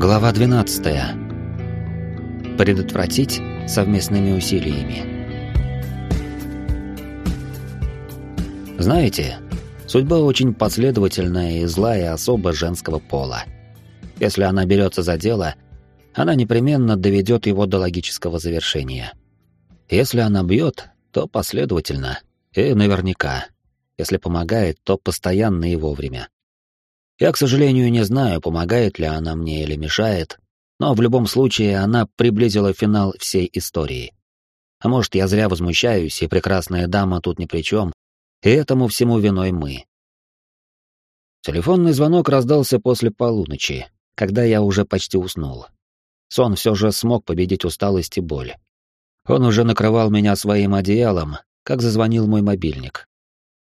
Глава 12. Предотвратить совместными усилиями. Знаете, судьба очень последовательная и злая особа женского пола. Если она берется за дело, она непременно доведет его до логического завершения. Если она бьет, то последовательно и наверняка. Если помогает, то постоянно и вовремя. Я, к сожалению, не знаю, помогает ли она мне или мешает, но в любом случае она приблизила финал всей истории. А может, я зря возмущаюсь, и прекрасная дама тут ни при чем, и этому всему виной мы. Телефонный звонок раздался после полуночи, когда я уже почти уснул. Сон все же смог победить усталость и боль. Он уже накрывал меня своим одеялом, как зазвонил мой мобильник.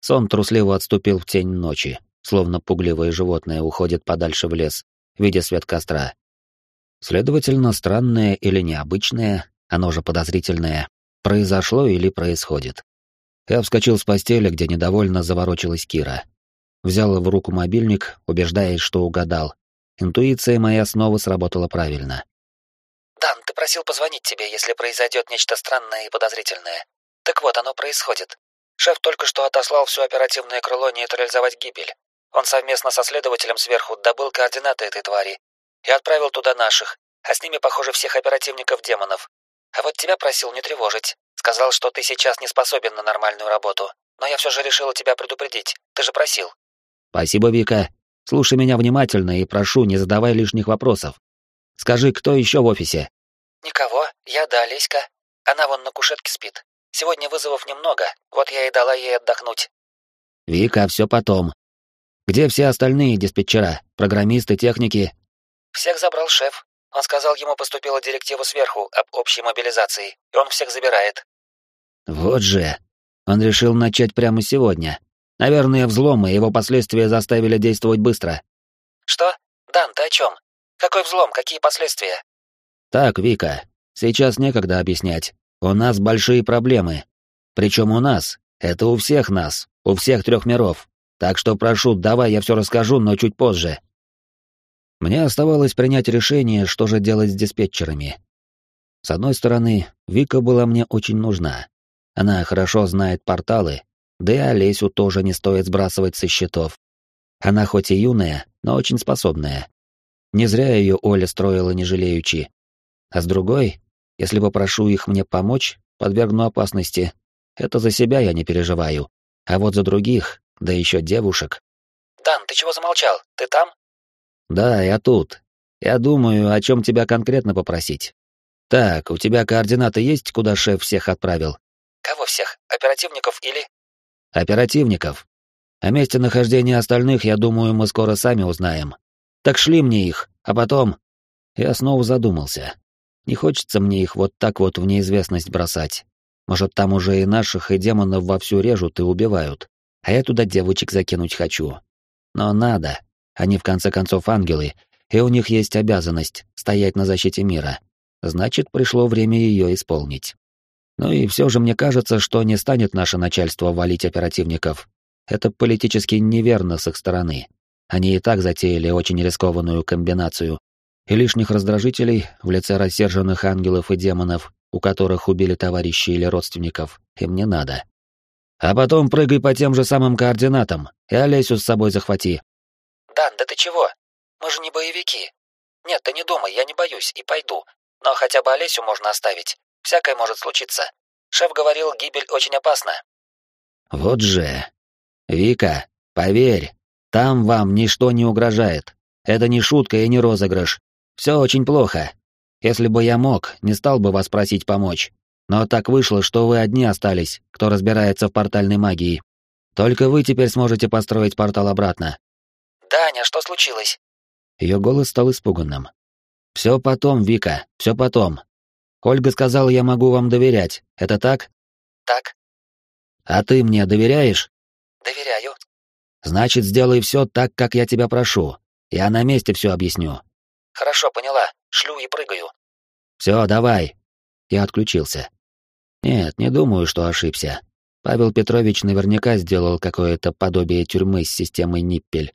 Сон трусливо отступил в тень ночи, словно пугливое животное уходит подальше в лес, видя свет костра. Следовательно, странное или необычное, оно же подозрительное, произошло или происходит. Я вскочил с постели, где недовольно заворочилась Кира. Взял в руку мобильник, убеждаясь, что угадал. Интуиция моя снова сработала правильно. «Дан, ты просил позвонить тебе, если произойдет нечто странное и подозрительное. Так вот, оно происходит. Шеф только что отослал все оперативное крыло нейтрализовать гибель. Он совместно со следователем сверху добыл координаты этой твари и отправил туда наших, а с ними, похоже, всех оперативников демонов. А вот тебя просил не тревожить. Сказал, что ты сейчас не способен на нормальную работу. Но я все же решила тебя предупредить. Ты же просил. Спасибо, Вика. Слушай меня внимательно и прошу, не задавай лишних вопросов. Скажи, кто еще в офисе? Никого. Я да, Леська. Она вон на кушетке спит. Сегодня вызовов немного, вот я и дала ей отдохнуть. Вика, все потом. Где все остальные диспетчера, программисты, техники? Всех забрал шеф. Он сказал, ему поступила директива сверху об общей мобилизации, и он всех забирает. Вот же. Он решил начать прямо сегодня. Наверное, взлом и его последствия заставили действовать быстро. Что? Дан, ты о чем? Какой взлом, какие последствия? Так, Вика, сейчас некогда объяснять. У нас большие проблемы. Причем у нас. Это у всех нас, у всех трех миров. Так что прошу, давай я все расскажу, но чуть позже. Мне оставалось принять решение, что же делать с диспетчерами. С одной стороны, Вика была мне очень нужна. Она хорошо знает порталы, да и Олесю тоже не стоит сбрасывать со счетов. Она хоть и юная, но очень способная. Не зря ее Оля строила не жалеючи. А с другой, если попрошу их мне помочь, подвергну опасности. Это за себя я не переживаю. А вот за других да еще девушек. «Дан, ты чего замолчал? Ты там?» «Да, я тут. Я думаю, о чем тебя конкретно попросить. Так, у тебя координаты есть, куда шеф всех отправил?» «Кого всех? Оперативников или...» «Оперативников. О месте нахождения остальных, я думаю, мы скоро сами узнаем. Так шли мне их, а потом...» Я снова задумался. Не хочется мне их вот так вот в неизвестность бросать. Может, там уже и наших, и демонов вовсю режут и убивают а я туда девочек закинуть хочу. Но надо. Они в конце концов ангелы, и у них есть обязанность стоять на защите мира. Значит, пришло время ее исполнить. Ну и все же мне кажется, что не станет наше начальство валить оперативников. Это политически неверно с их стороны. Они и так затеяли очень рискованную комбинацию. И лишних раздражителей в лице рассерженных ангелов и демонов, у которых убили товарищей или родственников, им не надо. А потом прыгай по тем же самым координатам и Олесю с собой захвати. Дан, да ты чего? Мы же не боевики. Нет, ты не думай, я не боюсь и пойду. Но хотя бы Олесю можно оставить. Всякое может случиться. Шеф говорил, гибель очень опасна. Вот же. Вика, поверь, там вам ничто не угрожает. Это не шутка и не розыгрыш. Все очень плохо. Если бы я мог, не стал бы вас просить помочь. Но так вышло, что вы одни остались, кто разбирается в портальной магии. Только вы теперь сможете построить портал обратно. Даня, что случилось? Ее голос стал испуганным. Все потом, Вика, все потом. Ольга сказала, я могу вам доверять. Это так? Так. А ты мне доверяешь? Доверяю. Значит, сделай все так, как я тебя прошу. Я на месте все объясню. Хорошо, поняла. Шлю и прыгаю. Все, давай. Я отключился. Нет, не думаю, что ошибся. Павел Петрович наверняка сделал какое-то подобие тюрьмы с системой Ниппель.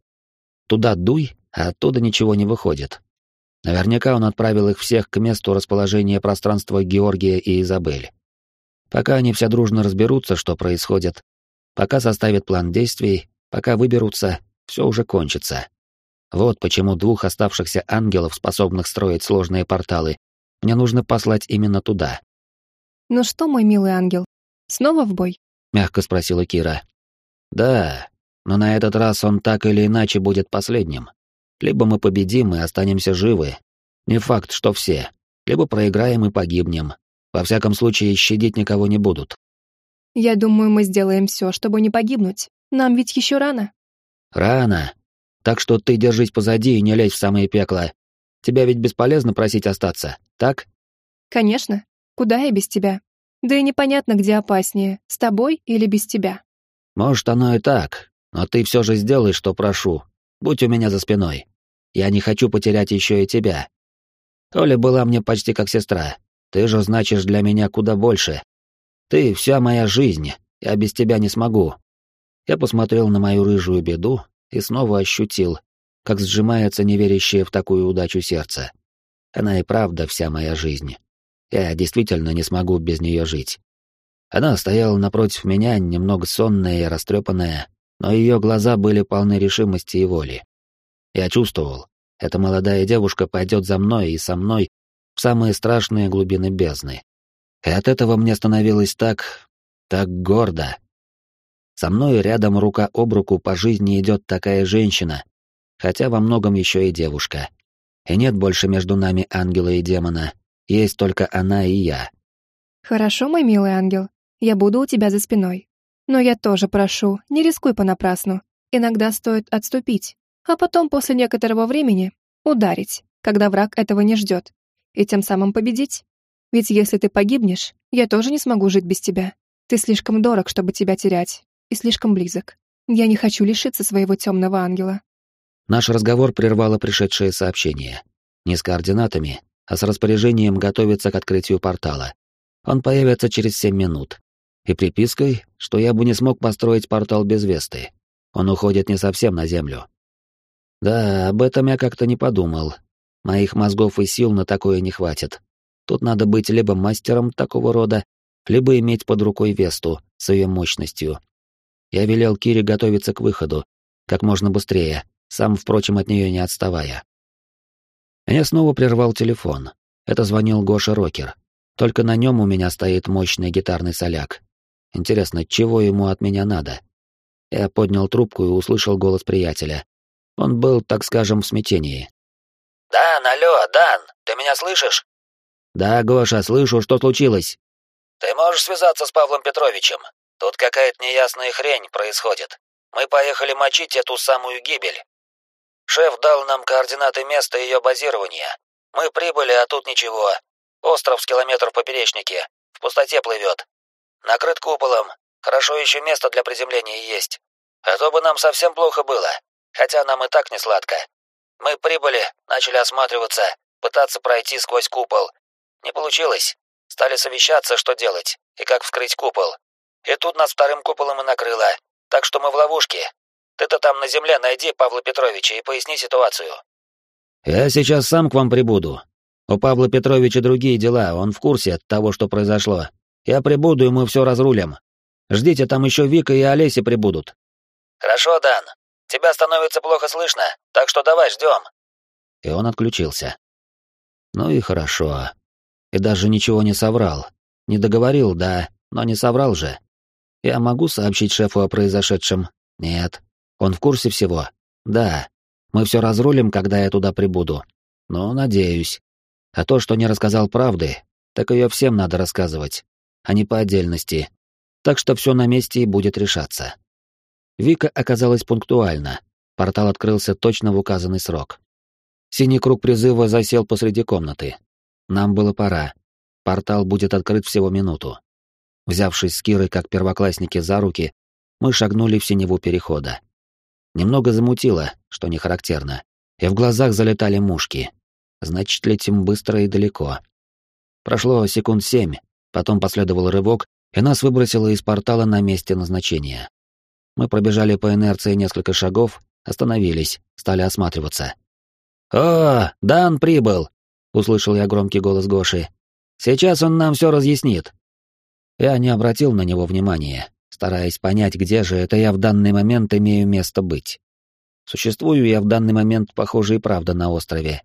Туда дуй, а оттуда ничего не выходит. Наверняка он отправил их всех к месту расположения пространства Георгия и Изабель. Пока они все дружно разберутся, что происходит, пока составят план действий, пока выберутся, все уже кончится. Вот почему двух оставшихся ангелов, способных строить сложные порталы, мне нужно послать именно туда. «Ну что, мой милый ангел, снова в бой?» — мягко спросила Кира. «Да, но на этот раз он так или иначе будет последним. Либо мы победим и останемся живы. Не факт, что все. Либо проиграем и погибнем. Во всяком случае, щадить никого не будут. Я думаю, мы сделаем все, чтобы не погибнуть. Нам ведь еще рано. Рано. Так что ты держись позади и не лезь в самое пекло. Тебя ведь бесполезно просить остаться, так? Конечно. Куда я без тебя? Да и непонятно, где опаснее, с тобой или без тебя. Может, оно и так, но ты все же сделай, что прошу. Будь у меня за спиной. Я не хочу потерять еще и тебя. Оля была мне почти как сестра. Ты же значишь для меня куда больше. Ты — вся моя жизнь, я без тебя не смогу. Я посмотрел на мою рыжую беду и снова ощутил, как сжимается неверящее в такую удачу сердце. Она и правда вся моя жизнь. Я действительно не смогу без нее жить. Она стояла напротив меня, немного сонная и растрепанная, но ее глаза были полны решимости и воли. Я чувствовал, эта молодая девушка пойдет за мной и со мной в самые страшные глубины бездны. И от этого мне становилось так... так гордо. Со мной рядом рука об руку по жизни идет такая женщина, хотя во многом еще и девушка. И нет больше между нами ангела и демона, есть только она и я. Хорошо, мой милый ангел, я буду у тебя за спиной. Но я тоже прошу, не рискуй понапрасну. Иногда стоит отступить, а потом после некоторого времени ударить, когда враг этого не ждет, и тем самым победить. Ведь если ты погибнешь, я тоже не смогу жить без тебя. Ты слишком дорог, чтобы тебя терять, и слишком близок. Я не хочу лишиться своего темного ангела. Наш разговор прервало пришедшее сообщение. Не с координатами, а с распоряжением готовиться к открытию портала. Он появится через семь минут и припиской, что я бы не смог построить портал без Весты. Он уходит не совсем на Землю. Да, об этом я как-то не подумал. Моих мозгов и сил на такое не хватит. Тут надо быть либо мастером такого рода, либо иметь под рукой Весту с ее мощностью. Я велел Кире готовиться к выходу, как можно быстрее, сам, впрочем, от нее не отставая. Меня снова прервал телефон. Это звонил Гоша Рокер. Только на нем у меня стоит мощный гитарный соляк, Интересно, чего ему от меня надо? Я поднял трубку и услышал голос приятеля. Он был, так скажем, в смятении. «Дан, алло, Дан, ты меня слышишь?» «Да, Гоша, слышу, что случилось?» «Ты можешь связаться с Павлом Петровичем? Тут какая-то неясная хрень происходит. Мы поехали мочить эту самую гибель. Шеф дал нам координаты места ее базирования. Мы прибыли, а тут ничего. Остров с километров поперечнике. В пустоте плывет. Накрыт куполом. Хорошо еще место для приземления есть. А то бы нам совсем плохо было. Хотя нам и так не сладко. Мы прибыли, начали осматриваться, пытаться пройти сквозь купол. Не получилось. Стали совещаться, что делать и как вскрыть купол. И тут нас вторым куполом и накрыло. Так что мы в ловушке. Ты-то там на земле найди Павла Петровича и поясни ситуацию. Я сейчас сам к вам прибуду. У Павла Петровича другие дела, он в курсе того, что произошло. Я прибуду, и мы все разрулим. Ждите, там еще Вика и Олеся прибудут. Хорошо, Дан. Тебя становится плохо слышно, так что давай ждем. И он отключился. Ну и хорошо. И даже ничего не соврал. Не договорил, да, но не соврал же. Я могу сообщить шефу о произошедшем? Нет. Он в курсе всего? Да. Мы все разрулим, когда я туда прибуду. Но надеюсь. А то, что не рассказал правды, так ее всем надо рассказывать а не по отдельности. Так что все на месте и будет решаться. Вика оказалась пунктуальна. Портал открылся точно в указанный срок. Синий круг призыва засел посреди комнаты. Нам было пора. Портал будет открыт всего минуту. Взявшись с Кирой как первоклассники за руки, мы шагнули в синеву перехода. Немного замутило, что не характерно, и в глазах залетали мушки. Значит, летим быстро и далеко. Прошло секунд семь, Потом последовал рывок, и нас выбросило из портала на месте назначения. Мы пробежали по инерции несколько шагов, остановились, стали осматриваться. «О, Дан прибыл!» — услышал я громкий голос Гоши. «Сейчас он нам все разъяснит». Я не обратил на него внимания, стараясь понять, где же это я в данный момент имею место быть. Существую я в данный момент, похоже, и правда на острове.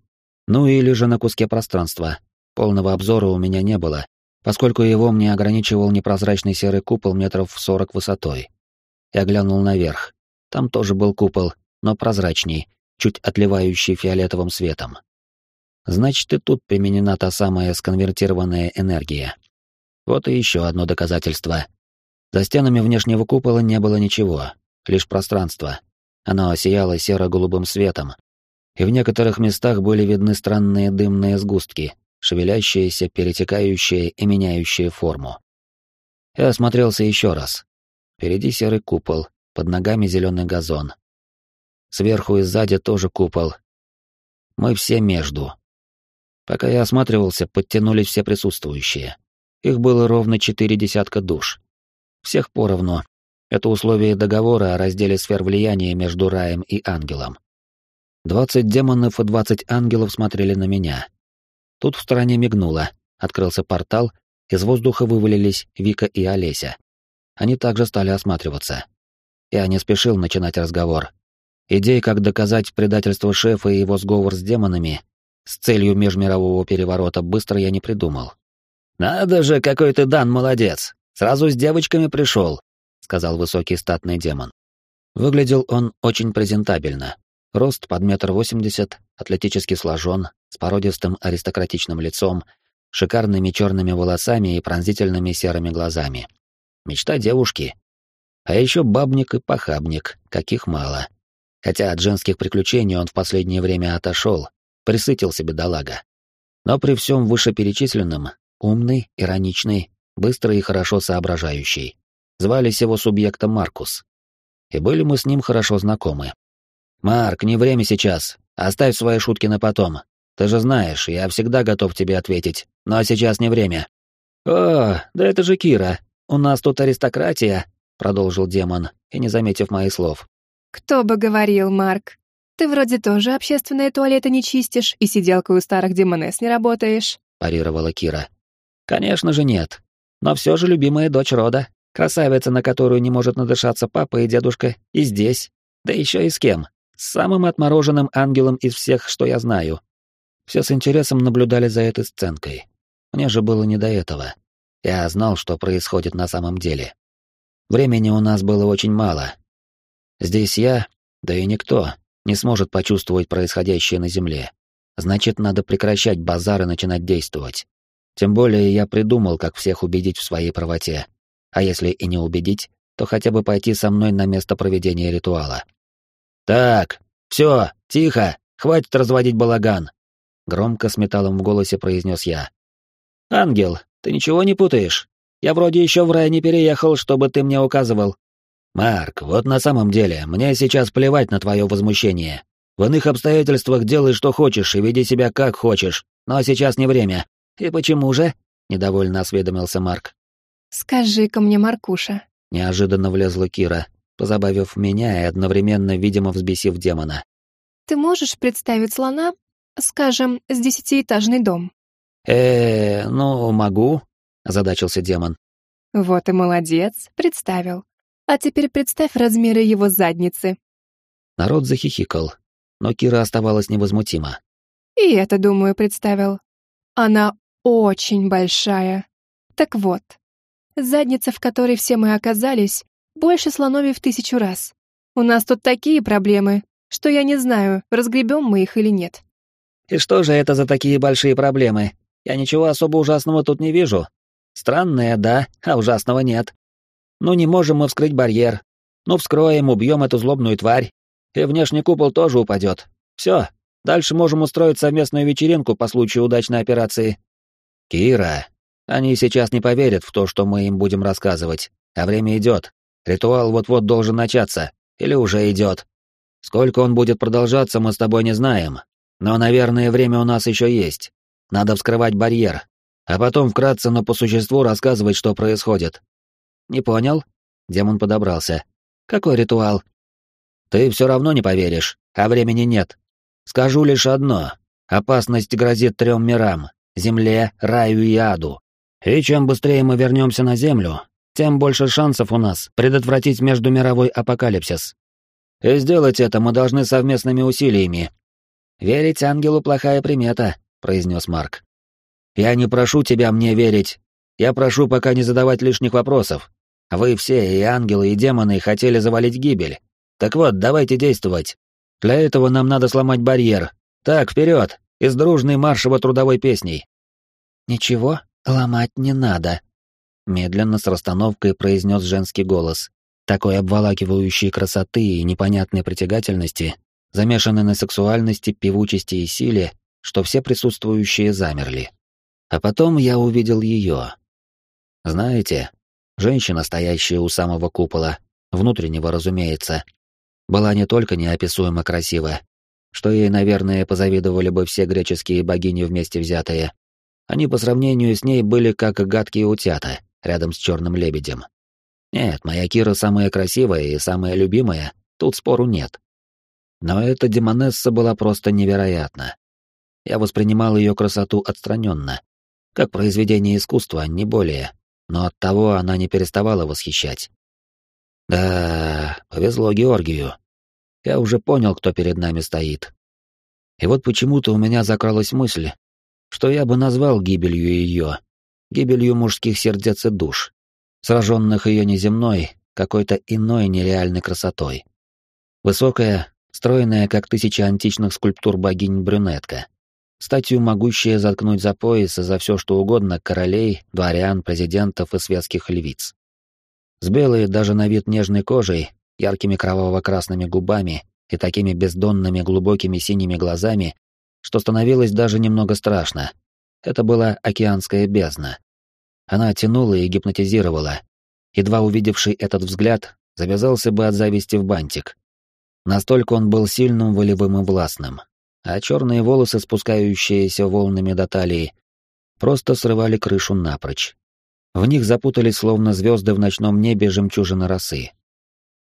Ну или же на куске пространства. Полного обзора у меня не было, поскольку его мне ограничивал непрозрачный серый купол метров в сорок высотой. Я глянул наверх. Там тоже был купол, но прозрачней, чуть отливающий фиолетовым светом. Значит, и тут применена та самая сконвертированная энергия. Вот и еще одно доказательство. За стенами внешнего купола не было ничего, лишь пространство. Оно сияло серо-голубым светом, и в некоторых местах были видны странные дымные сгустки, шевелящиеся, перетекающие и меняющие форму. Я осмотрелся еще раз. Впереди серый купол, под ногами зеленый газон. Сверху и сзади тоже купол. Мы все между. Пока я осматривался, подтянулись все присутствующие. Их было ровно четыре десятка душ. Всех поровну. Это условие договора о разделе сфер влияния между раем и ангелом. Двадцать демонов и двадцать ангелов смотрели на меня. Тут в стороне мигнуло, открылся портал, из воздуха вывалились Вика и Олеся. Они также стали осматриваться. Я не спешил начинать разговор. Идей, как доказать предательство шефа и его сговор с демонами с целью межмирового переворота, быстро я не придумал. «Надо же, какой ты, Дан, молодец! Сразу с девочками пришел», — сказал высокий статный демон. Выглядел он очень презентабельно. Рост под метр восемьдесят, атлетически сложен, с породистым аристократичным лицом, шикарными черными волосами и пронзительными серыми глазами. Мечта девушки. А еще бабник и похабник, каких мало. Хотя от женских приключений он в последнее время отошел, присытил себе бедолага. Но при всем вышеперечисленном, умный, ироничный, быстрый и хорошо соображающий. Звались его субъекта Маркус. И были мы с ним хорошо знакомы. «Марк, не время сейчас. Оставь свои шутки на потом. Ты же знаешь, я всегда готов тебе ответить, но сейчас не время». «О, да это же Кира. У нас тут аристократия», — продолжил демон, и не заметив моих слов. «Кто бы говорил, Марк. Ты вроде тоже общественные туалеты не чистишь и сиделкой у старых демонесс не работаешь», — парировала Кира. «Конечно же нет. Но все же любимая дочь рода, красавица, на которую не может надышаться папа и дедушка, и здесь. Да еще и с кем? С самым отмороженным ангелом из всех, что я знаю. Все с интересом наблюдали за этой сценкой. Мне же было не до этого. Я знал, что происходит на самом деле. Времени у нас было очень мало. Здесь я, да и никто, не сможет почувствовать происходящее на Земле. Значит, надо прекращать базар и начинать действовать. Тем более я придумал, как всех убедить в своей правоте. А если и не убедить, то хотя бы пойти со мной на место проведения ритуала. «Так, все, тихо, хватит разводить балаган», — громко с металлом в голосе произнес я. «Ангел, ты ничего не путаешь? Я вроде еще в рай не переехал, чтобы ты мне указывал». «Марк, вот на самом деле, мне сейчас плевать на твое возмущение. В иных обстоятельствах делай, что хочешь, и веди себя как хочешь, но сейчас не время». «И почему же?» — недовольно осведомился Марк. «Скажи-ка мне, Маркуша». Неожиданно влезла Кира, позабавив меня и одновременно, видимо, взбесив демона. «Ты можешь представить слона, скажем, с десятиэтажный дом?» э ну, могу», — озадачился демон. «Вот и молодец, представил. А теперь представь размеры его задницы». Народ захихикал, но Кира оставалась невозмутима. «И это, думаю, представил. Она очень большая. Так вот, задница, в которой все мы оказались, больше слоновий в тысячу раз. У нас тут такие проблемы, что я не знаю, разгребем мы их или нет. И что же это за такие большие проблемы? Я ничего особо ужасного тут не вижу. Странное, да, а ужасного нет. Ну не можем мы вскрыть барьер. Ну вскроем, убьем эту злобную тварь. И внешний купол тоже упадет. Все, дальше можем устроить совместную вечеринку по случаю удачной операции. Кира, они сейчас не поверят в то, что мы им будем рассказывать, а время идет. Ритуал вот-вот должен начаться, или уже идет. Сколько он будет продолжаться, мы с тобой не знаем. Но, наверное, время у нас еще есть. Надо вскрывать барьер, а потом вкратце, но по существу рассказывать, что происходит. Не понял? Демон подобрался. Какой ритуал? Ты все равно не поверишь, а времени нет. Скажу лишь одно. Опасность грозит трем мирам — земле, раю и аду. И чем быстрее мы вернемся на Землю, тем больше шансов у нас предотвратить междумировой апокалипсис. И сделать это мы должны совместными усилиями. «Верить ангелу — плохая примета», — произнес Марк. «Я не прошу тебя мне верить. Я прошу пока не задавать лишних вопросов. Вы все, и ангелы, и демоны, хотели завалить гибель. Так вот, давайте действовать. Для этого нам надо сломать барьер. Так, вперед, из дружной маршево-трудовой песней». «Ничего ломать не надо», — медленно с расстановкой произнес женский голос, такой обволакивающей красоты и непонятной притягательности, замешанной на сексуальности, певучести и силе, что все присутствующие замерли. А потом я увидел ее. Знаете, женщина, стоящая у самого купола, внутреннего, разумеется, была не только неописуемо красива, что ей, наверное, позавидовали бы все греческие богини вместе взятые. Они по сравнению с ней были как гадкие утята рядом с черным лебедем. Нет, моя Кира самая красивая и самая любимая, тут спору нет. Но эта демонесса была просто невероятна. Я воспринимал ее красоту отстраненно, как произведение искусства, не более, но оттого она не переставала восхищать. Да, повезло Георгию. Я уже понял, кто перед нами стоит. И вот почему-то у меня закралась мысль, что я бы назвал гибелью ее, гибелью мужских сердец и душ, сраженных ее неземной, какой-то иной нереальной красотой. Высокая, стройная, как тысяча античных скульптур богинь брюнетка, статью могущая заткнуть за пояс и за все что угодно королей, дворян, президентов и светских львиц. С белой даже на вид нежной кожей, яркими кроваво-красными губами и такими бездонными глубокими синими глазами, что становилось даже немного страшно. Это была океанская бездна. Она тянула и гипнотизировала. Едва увидевший этот взгляд, завязался бы от зависти в бантик. Настолько он был сильным, волевым и властным. А черные волосы, спускающиеся волнами до талии, просто срывали крышу напрочь. В них запутались словно звезды в ночном небе жемчужины росы.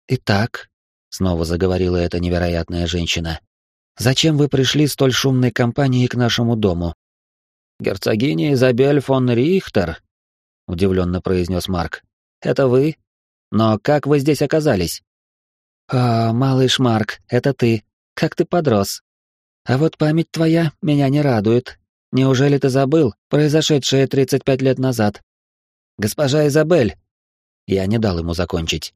«Итак», — снова заговорила эта невероятная женщина, — «зачем вы пришли столь шумной компанией к нашему дому?» «Герцогиня Изабель фон Рихтер», — удивленно произнес Марк. «Это вы? Но как вы здесь оказались?» «О, малыш Марк, это ты. Как ты подрос. А вот память твоя меня не радует. Неужели ты забыл произошедшее 35 лет назад?» «Госпожа Изабель!» Я не дал ему закончить.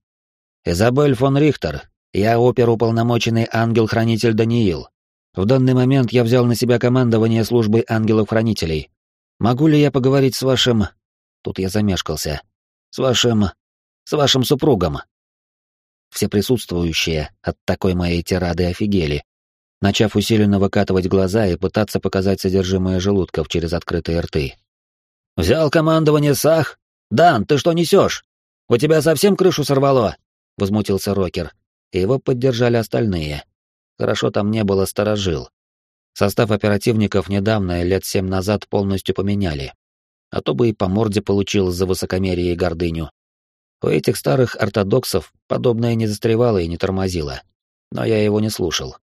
«Изабель фон Рихтер, я оперуполномоченный ангел-хранитель Даниил. В данный момент я взял на себя командование службой ангелов-хранителей. Могу ли я поговорить с вашим...» Тут я замешкался. «С вашим... с вашим супругом?» Все присутствующие от такой моей тирады офигели, начав усиленно выкатывать глаза и пытаться показать содержимое желудков через открытые рты. «Взял командование Сах? Дан, ты что несешь? У тебя совсем крышу сорвало?» — возмутился Рокер, его поддержали остальные. Хорошо там не было сторожил. Состав оперативников недавно, лет семь назад, полностью поменяли. А то бы и по морде получил за высокомерие и гордыню. У этих старых ортодоксов подобное не застревало и не тормозило. Но я его не слушал.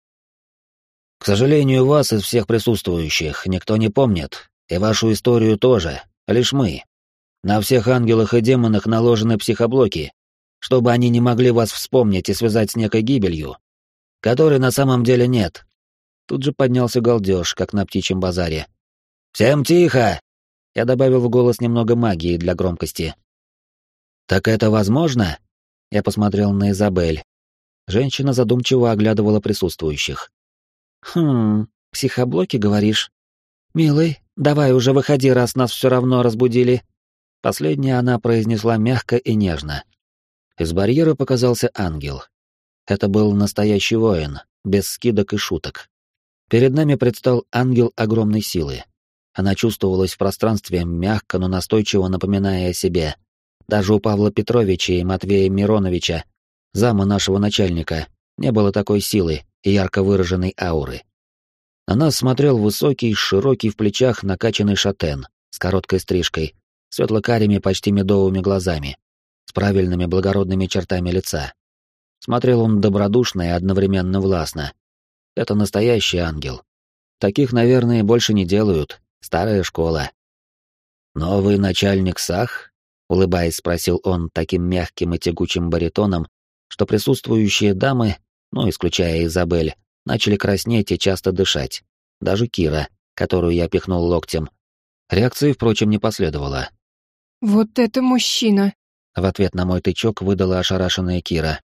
К сожалению, вас из всех присутствующих никто не помнит, и вашу историю тоже, лишь мы. На всех ангелах и демонах наложены психоблоки, чтобы они не могли вас вспомнить и связать с некой гибелью, которой на самом деле нет. Тут же поднялся галдеж, как на птичьем базаре. «Всем тихо!» Я добавил в голос немного магии для громкости. «Так это возможно?» Я посмотрел на Изабель. Женщина задумчиво оглядывала присутствующих. «Хм, психоблоки, говоришь? Милый, давай уже выходи, раз нас все равно разбудили». Последнее она произнесла мягко и нежно. Из барьера показался ангел. Это был настоящий воин, без скидок и шуток. Перед нами предстал ангел огромной силы. Она чувствовалась в пространстве, мягко, но настойчиво напоминая о себе, даже у Павла Петровича и Матвея Мироновича, зама нашего начальника, не было такой силы и ярко выраженной ауры. На нас смотрел высокий, широкий в плечах накачанный шатен с короткой стрижкой, светло-карими, почти медовыми глазами, с правильными благородными чертами лица. Смотрел он добродушно и одновременно властно. Это настоящий ангел. Таких, наверное, больше не делают. Старая школа. «Новый начальник САХ?» — улыбаясь, спросил он таким мягким и тягучим баритоном, что присутствующие дамы, ну, исключая Изабель, начали краснеть и часто дышать. Даже Кира, которую я пихнул локтем. Реакции, впрочем, не последовало. «Вот это мужчина!» В ответ на мой тычок выдала ошарашенная Кира.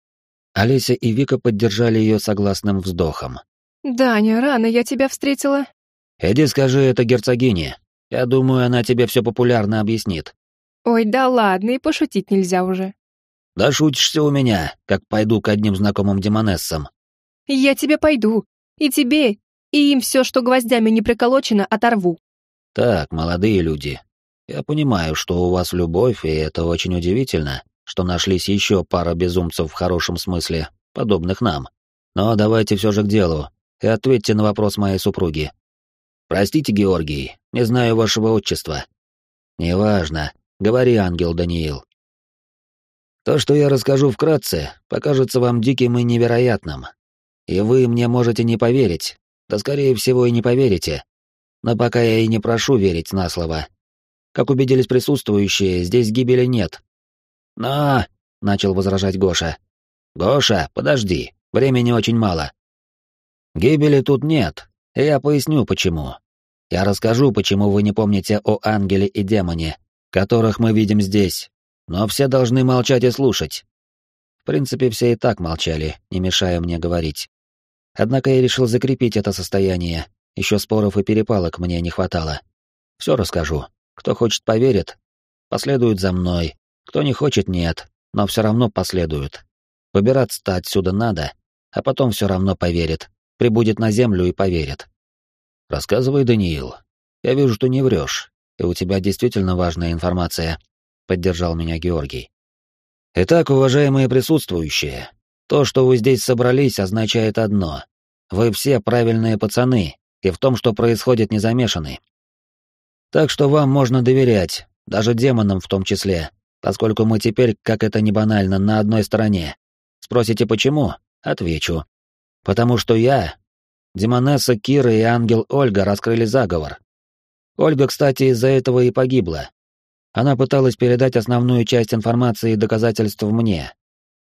Олеся и Вика поддержали ее согласным вздохом. «Даня, рано я тебя встретила». «Иди скажи это герцогине. Я думаю, она тебе все популярно объяснит». «Ой, да ладно, и пошутить нельзя уже». «Да шутишься у меня, как пойду к одним знакомым демонессам». «Я тебе пойду. И тебе, и им все, что гвоздями не приколочено, оторву». «Так, молодые люди, я понимаю, что у вас любовь, и это очень удивительно, что нашлись еще пара безумцев в хорошем смысле, подобных нам. Но давайте все же к делу, и ответьте на вопрос моей супруги. Простите, Георгий, не знаю вашего отчества. Неважно, говори, ангел Даниил. То, что я расскажу вкратце, покажется вам диким и невероятным. И вы мне можете не поверить, да скорее всего и не поверите. Но пока я и не прошу верить на слово. Как убедились присутствующие, здесь гибели нет. Но, — начал возражать Гоша. Гоша, подожди, времени очень мало. Гибели тут нет, и я поясню почему. Я расскажу, почему вы не помните о ангеле и демоне, которых мы видим здесь, но все должны молчать и слушать. В принципе, все и так молчали, не мешая мне говорить. Однако я решил закрепить это состояние, еще споров и перепалок мне не хватало. Все расскажу. Кто хочет поверит, последует за мной. Кто не хочет, нет, но все равно последует. Выбираться-то отсюда надо, а потом все равно поверит, прибудет на землю и поверит. Рассказывай, Даниил. Я вижу, что не врешь, и у тебя действительно важная информация, поддержал меня Георгий. Итак, уважаемые присутствующие, то, что вы здесь собрались, означает одно. Вы все правильные пацаны, и в том, что происходит, не замешаны. Так что вам можно доверять, даже демонам в том числе, поскольку мы теперь, как это не банально, на одной стороне. Спросите, почему? Отвечу. Потому что я, Демонесса Кира и ангел Ольга раскрыли заговор. Ольга, кстати, из-за этого и погибла. Она пыталась передать основную часть информации и доказательств мне.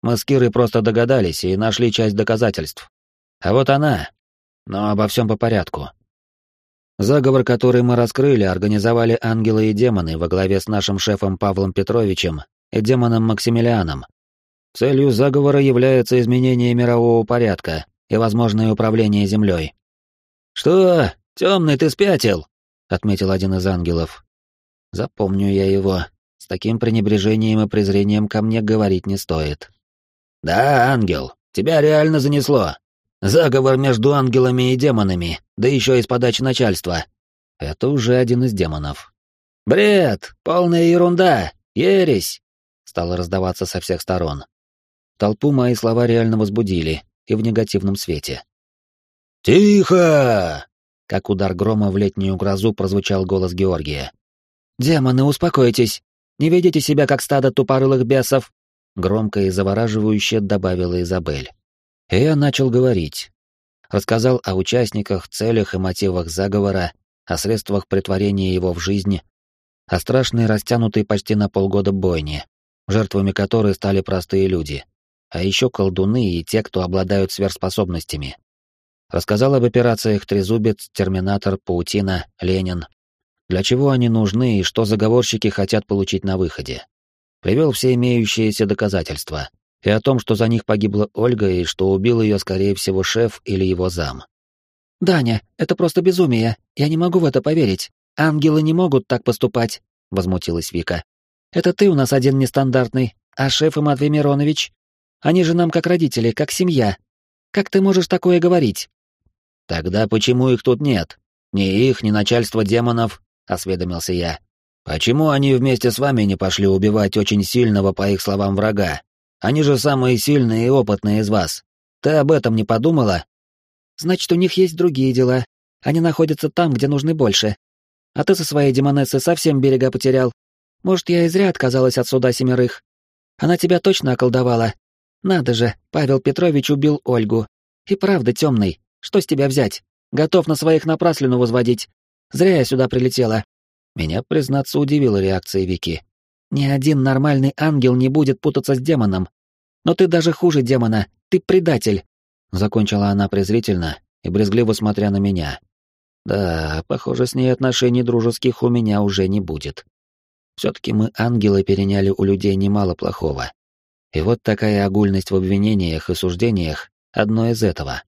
Мы с Кирой просто догадались и нашли часть доказательств. А вот она. Но обо всем по порядку. Заговор, который мы раскрыли, организовали ангелы и демоны во главе с нашим шефом Павлом Петровичем и демоном Максимилианом. Целью заговора является изменение мирового порядка, и возможное управление землей. «Что? Темный, ты спятил?» — отметил один из ангелов. «Запомню я его. С таким пренебрежением и презрением ко мне говорить не стоит». «Да, ангел, тебя реально занесло. Заговор между ангелами и демонами, да еще и с подачи начальства». Это уже один из демонов. «Бред! Полная ерунда! Ересь!» стало раздаваться со всех сторон. Толпу мои слова реально возбудили, и в негативном свете. «Тихо!» — как удар грома в летнюю грозу прозвучал голос Георгия. «Демоны, успокойтесь! Не ведите себя как стадо тупорылых бесов!» Громко и завораживающе добавила Изабель. И я начал говорить. Рассказал о участниках, целях и мотивах заговора, о средствах притворения его в жизнь, о страшной растянутой почти на полгода бойне, жертвами которой стали простые люди а еще колдуны и те, кто обладают сверхспособностями. Рассказал об операциях Трезубец, Терминатор, Паутина, Ленин. Для чего они нужны и что заговорщики хотят получить на выходе. Привел все имеющиеся доказательства. И о том, что за них погибла Ольга и что убил ее, скорее всего, шеф или его зам. «Даня, это просто безумие. Я не могу в это поверить. Ангелы не могут так поступать», — возмутилась Вика. «Это ты у нас один нестандартный, а шеф и Матвей Миронович они же нам как родители, как семья. Как ты можешь такое говорить?» «Тогда почему их тут нет? Ни их, ни начальства демонов», — осведомился я. «Почему они вместе с вами не пошли убивать очень сильного, по их словам, врага? Они же самые сильные и опытные из вас. Ты об этом не подумала?» «Значит, у них есть другие дела. Они находятся там, где нужны больше. А ты со своей демонессой совсем берега потерял. Может, я и зря отказалась от суда семерых. Она тебя точно околдовала, надо же, Павел Петрович убил Ольгу. И правда темный. Что с тебя взять? Готов на своих напраслину возводить. Зря я сюда прилетела». Меня, признаться, удивила реакция Вики. «Ни один нормальный ангел не будет путаться с демоном. Но ты даже хуже демона. Ты предатель». Закончила она презрительно и брезгливо смотря на меня. Да, похоже, с ней отношений дружеских у меня уже не будет. Все-таки мы, ангелы, переняли у людей немало плохого. И вот такая огульность в обвинениях и суждениях — одно из этого.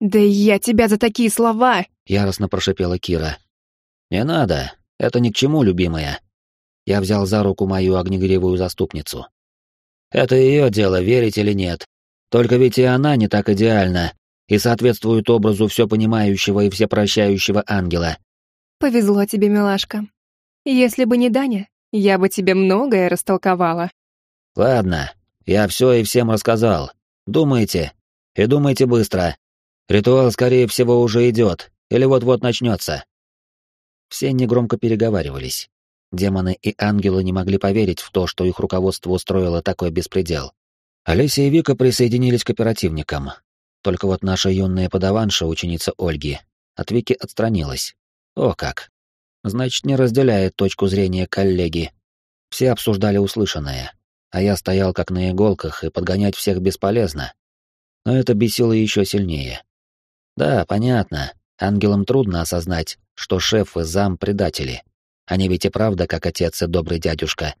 «Да я тебя за такие слова!» — яростно прошипела Кира. «Не надо, это ни к чему, любимая». Я взял за руку мою огнегривую заступницу. «Это ее дело, верить или нет. Только ведь и она не так идеальна, и соответствует образу все понимающего и всепрощающего ангела». «Повезло тебе, милашка. Если бы не Даня, я бы тебе многое растолковала». «Ладно, я все и всем рассказал. Думайте. И думайте быстро. Ритуал, скорее всего, уже идет, или вот-вот начнется. Все негромко переговаривались. Демоны и ангелы не могли поверить в то, что их руководство устроило такой беспредел. Олеся и Вика присоединились к оперативникам. Только вот наша юная подаванша, ученица Ольги, от Вики отстранилась. О как! Значит, не разделяет точку зрения коллеги. Все обсуждали услышанное, а я стоял как на иголках, и подгонять всех бесполезно. Но это бесило еще сильнее. Да, понятно. Ангелам трудно осознать, что шеф и зам — предатели. Они ведь и правда, как отец и добрый дядюшка.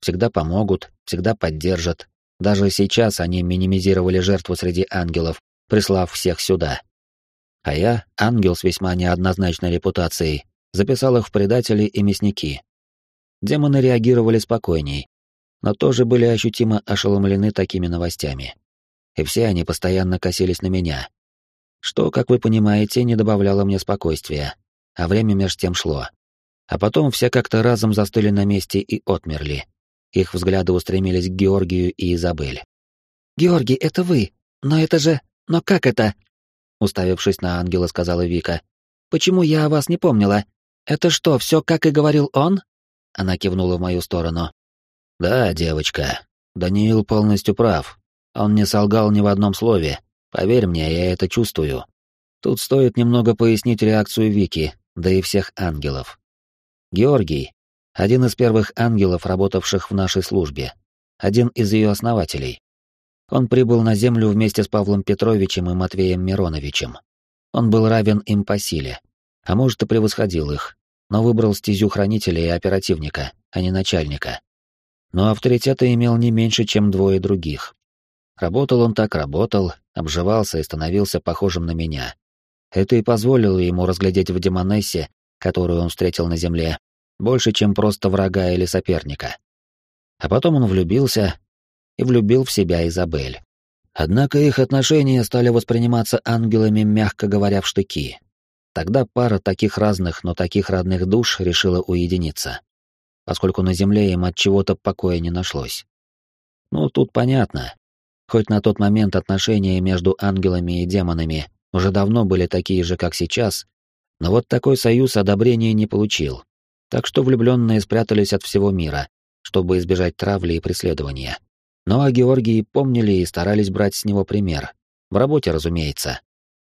Всегда помогут, всегда поддержат. Даже сейчас они минимизировали жертву среди ангелов, прислав всех сюда. А я, ангел с весьма неоднозначной репутацией, записал их в предатели и мясники. Демоны реагировали спокойней, но тоже были ощутимо ошеломлены такими новостями. И все они постоянно косились на меня, что, как вы понимаете, не добавляло мне спокойствия, а время меж тем шло. А потом все как-то разом застыли на месте и отмерли. Их взгляды устремились к Георгию и Изабель. «Георгий, это вы! Но это же... Но как это?» Уставившись на ангела, сказала Вика. «Почему я о вас не помнила? Это что, все как и говорил он?» Она кивнула в мою сторону. «Да, девочка. Даниил полностью прав. Он не солгал ни в одном слове. Поверь мне, я это чувствую. Тут стоит немного пояснить реакцию Вики, да и всех ангелов. Георгий — один из первых ангелов, работавших в нашей службе, один из ее основателей. Он прибыл на Землю вместе с Павлом Петровичем и Матвеем Мироновичем. Он был равен им по силе, а может и превосходил их, но выбрал стезю хранителя и оперативника, а не начальника. Но авторитета имел не меньше, чем двое других. Работал он так работал, обживался и становился похожим на меня. Это и позволило ему разглядеть в Демонессе, которую он встретил на земле, больше, чем просто врага или соперника. А потом он влюбился и влюбил в себя Изабель. Однако их отношения стали восприниматься ангелами, мягко говоря, в штыки. Тогда пара таких разных, но таких родных душ решила уединиться, поскольку на земле им от чего-то покоя не нашлось. Ну, тут понятно, Хоть на тот момент отношения между ангелами и демонами уже давно были такие же, как сейчас, но вот такой союз одобрения не получил. Так что влюбленные спрятались от всего мира, чтобы избежать травли и преследования. Но о Георгии помнили и старались брать с него пример. В работе, разумеется.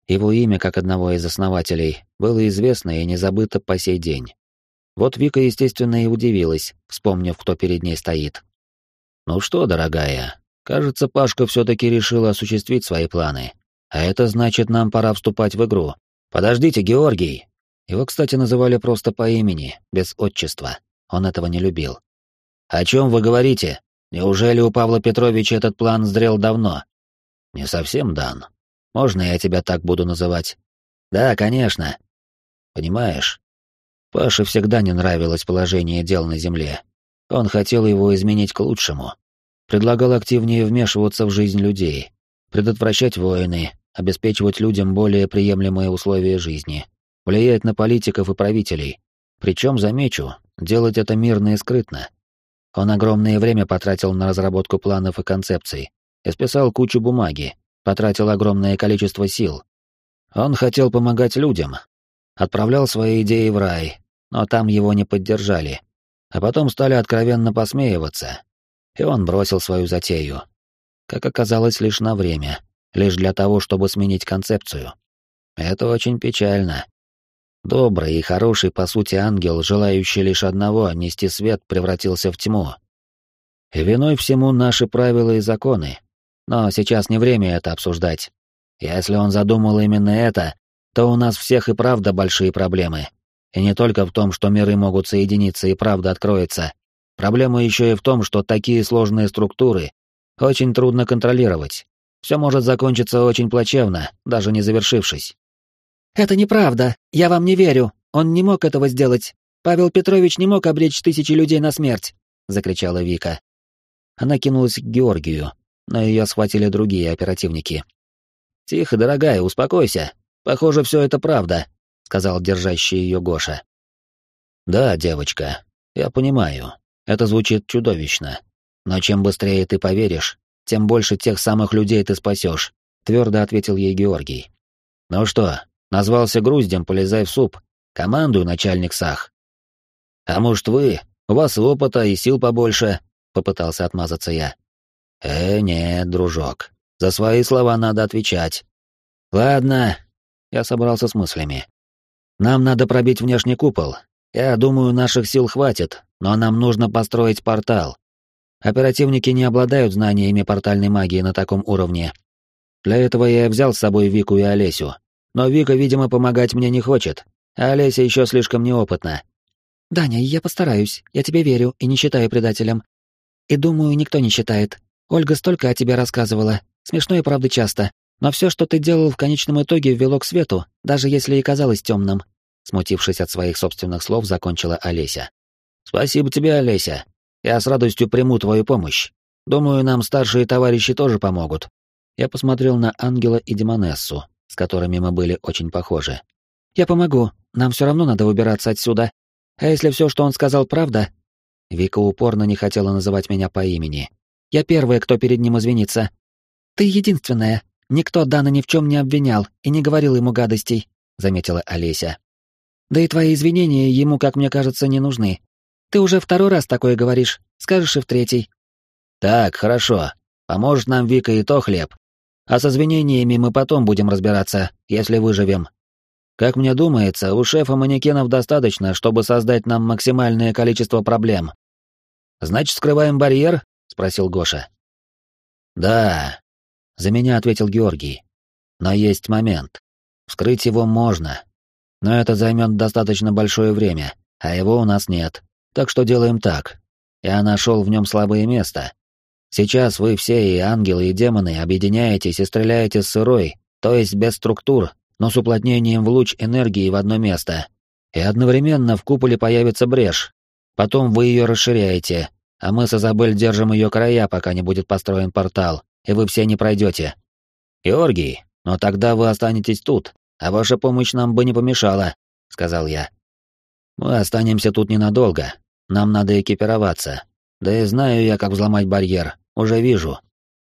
Его имя, как одного из основателей, было известно и не забыто по сей день. Вот Вика, естественно, и удивилась, вспомнив, кто перед ней стоит. «Ну что, дорогая, Кажется, Пашка все-таки решил осуществить свои планы. А это значит, нам пора вступать в игру. Подождите, Георгий. Его, кстати, называли просто по имени, без отчества. Он этого не любил. О чем вы говорите? Неужели у Павла Петровича этот план зрел давно? Не совсем, Дан. Можно я тебя так буду называть? Да, конечно. Понимаешь, Паше всегда не нравилось положение дел на земле. Он хотел его изменить к лучшему предлагал активнее вмешиваться в жизнь людей, предотвращать войны, обеспечивать людям более приемлемые условия жизни, влиять на политиков и правителей. Причем, замечу, делать это мирно и скрытно. Он огромное время потратил на разработку планов и концепций, исписал кучу бумаги, потратил огромное количество сил. Он хотел помогать людям, отправлял свои идеи в рай, но там его не поддержали, а потом стали откровенно посмеиваться, и он бросил свою затею. Как оказалось, лишь на время, лишь для того, чтобы сменить концепцию. Это очень печально. Добрый и хороший, по сути, ангел, желающий лишь одного — нести свет, превратился в тьму. Виной всему наши правила и законы. Но сейчас не время это обсуждать. Если он задумал именно это, то у нас всех и правда большие проблемы. И не только в том, что миры могут соединиться и правда откроется. Проблема еще и в том, что такие сложные структуры очень трудно контролировать. Все может закончиться очень плачевно, даже не завершившись. «Это неправда. Я вам не верю. Он не мог этого сделать. Павел Петрович не мог обречь тысячи людей на смерть», — закричала Вика. Она кинулась к Георгию, но ее схватили другие оперативники. «Тихо, дорогая, успокойся. Похоже, все это правда», — сказал держащий ее Гоша. «Да, девочка, я понимаю. Это звучит чудовищно. Но чем быстрее ты поверишь, тем больше тех самых людей ты спасешь», — твердо ответил ей Георгий. «Ну что, Назвался груздем, полезай в суп. Командуй, начальник Сах. А может вы? У вас опыта и сил побольше, попытался отмазаться я. Э, нет, дружок. За свои слова надо отвечать. Ладно, я собрался с мыслями. Нам надо пробить внешний купол. Я думаю, наших сил хватит, но нам нужно построить портал. Оперативники не обладают знаниями портальной магии на таком уровне. Для этого я взял с собой Вику и Олесю. Но Вика, видимо, помогать мне не хочет, а Олеся еще слишком неопытна. «Даня, я постараюсь, я тебе верю и не считаю предателем. И думаю, никто не считает. Ольга столько о тебе рассказывала, смешно и правда часто. Но все, что ты делал в конечном итоге, вело к свету, даже если и казалось темным. Смутившись от своих собственных слов, закончила Олеся. «Спасибо тебе, Олеся. Я с радостью приму твою помощь. Думаю, нам старшие товарищи тоже помогут». Я посмотрел на Ангела и Демонессу, с которыми мы были очень похожи. «Я помогу, нам все равно надо выбираться отсюда. А если все, что он сказал, правда?» Вика упорно не хотела называть меня по имени. «Я первая, кто перед ним извинится». «Ты единственная. Никто Дана ни в чем не обвинял и не говорил ему гадостей», — заметила Олеся. «Да и твои извинения ему, как мне кажется, не нужны. Ты уже второй раз такое говоришь, скажешь и в третий». «Так, хорошо. Поможет нам Вика и то хлеб. А с извинениями мы потом будем разбираться, если выживем. Как мне думается, у шефа манекенов достаточно, чтобы создать нам максимальное количество проблем. Значит, скрываем барьер? спросил Гоша. Да, за меня ответил Георгий. Но есть момент. Вскрыть его можно, но это займет достаточно большое время, а его у нас нет. Так что делаем так. Я нашел в нем слабое место, Сейчас вы все, и ангелы, и демоны, объединяетесь и стреляете с сырой, то есть без структур, но с уплотнением в луч энергии в одно место. И одновременно в куполе появится брешь. Потом вы ее расширяете, а мы с Изабель держим ее края, пока не будет построен портал, и вы все не пройдете. Георгий, но тогда вы останетесь тут, а ваша помощь нам бы не помешала, сказал я. Мы останемся тут ненадолго. Нам надо экипироваться. Да и знаю я, как взломать барьер. Уже вижу.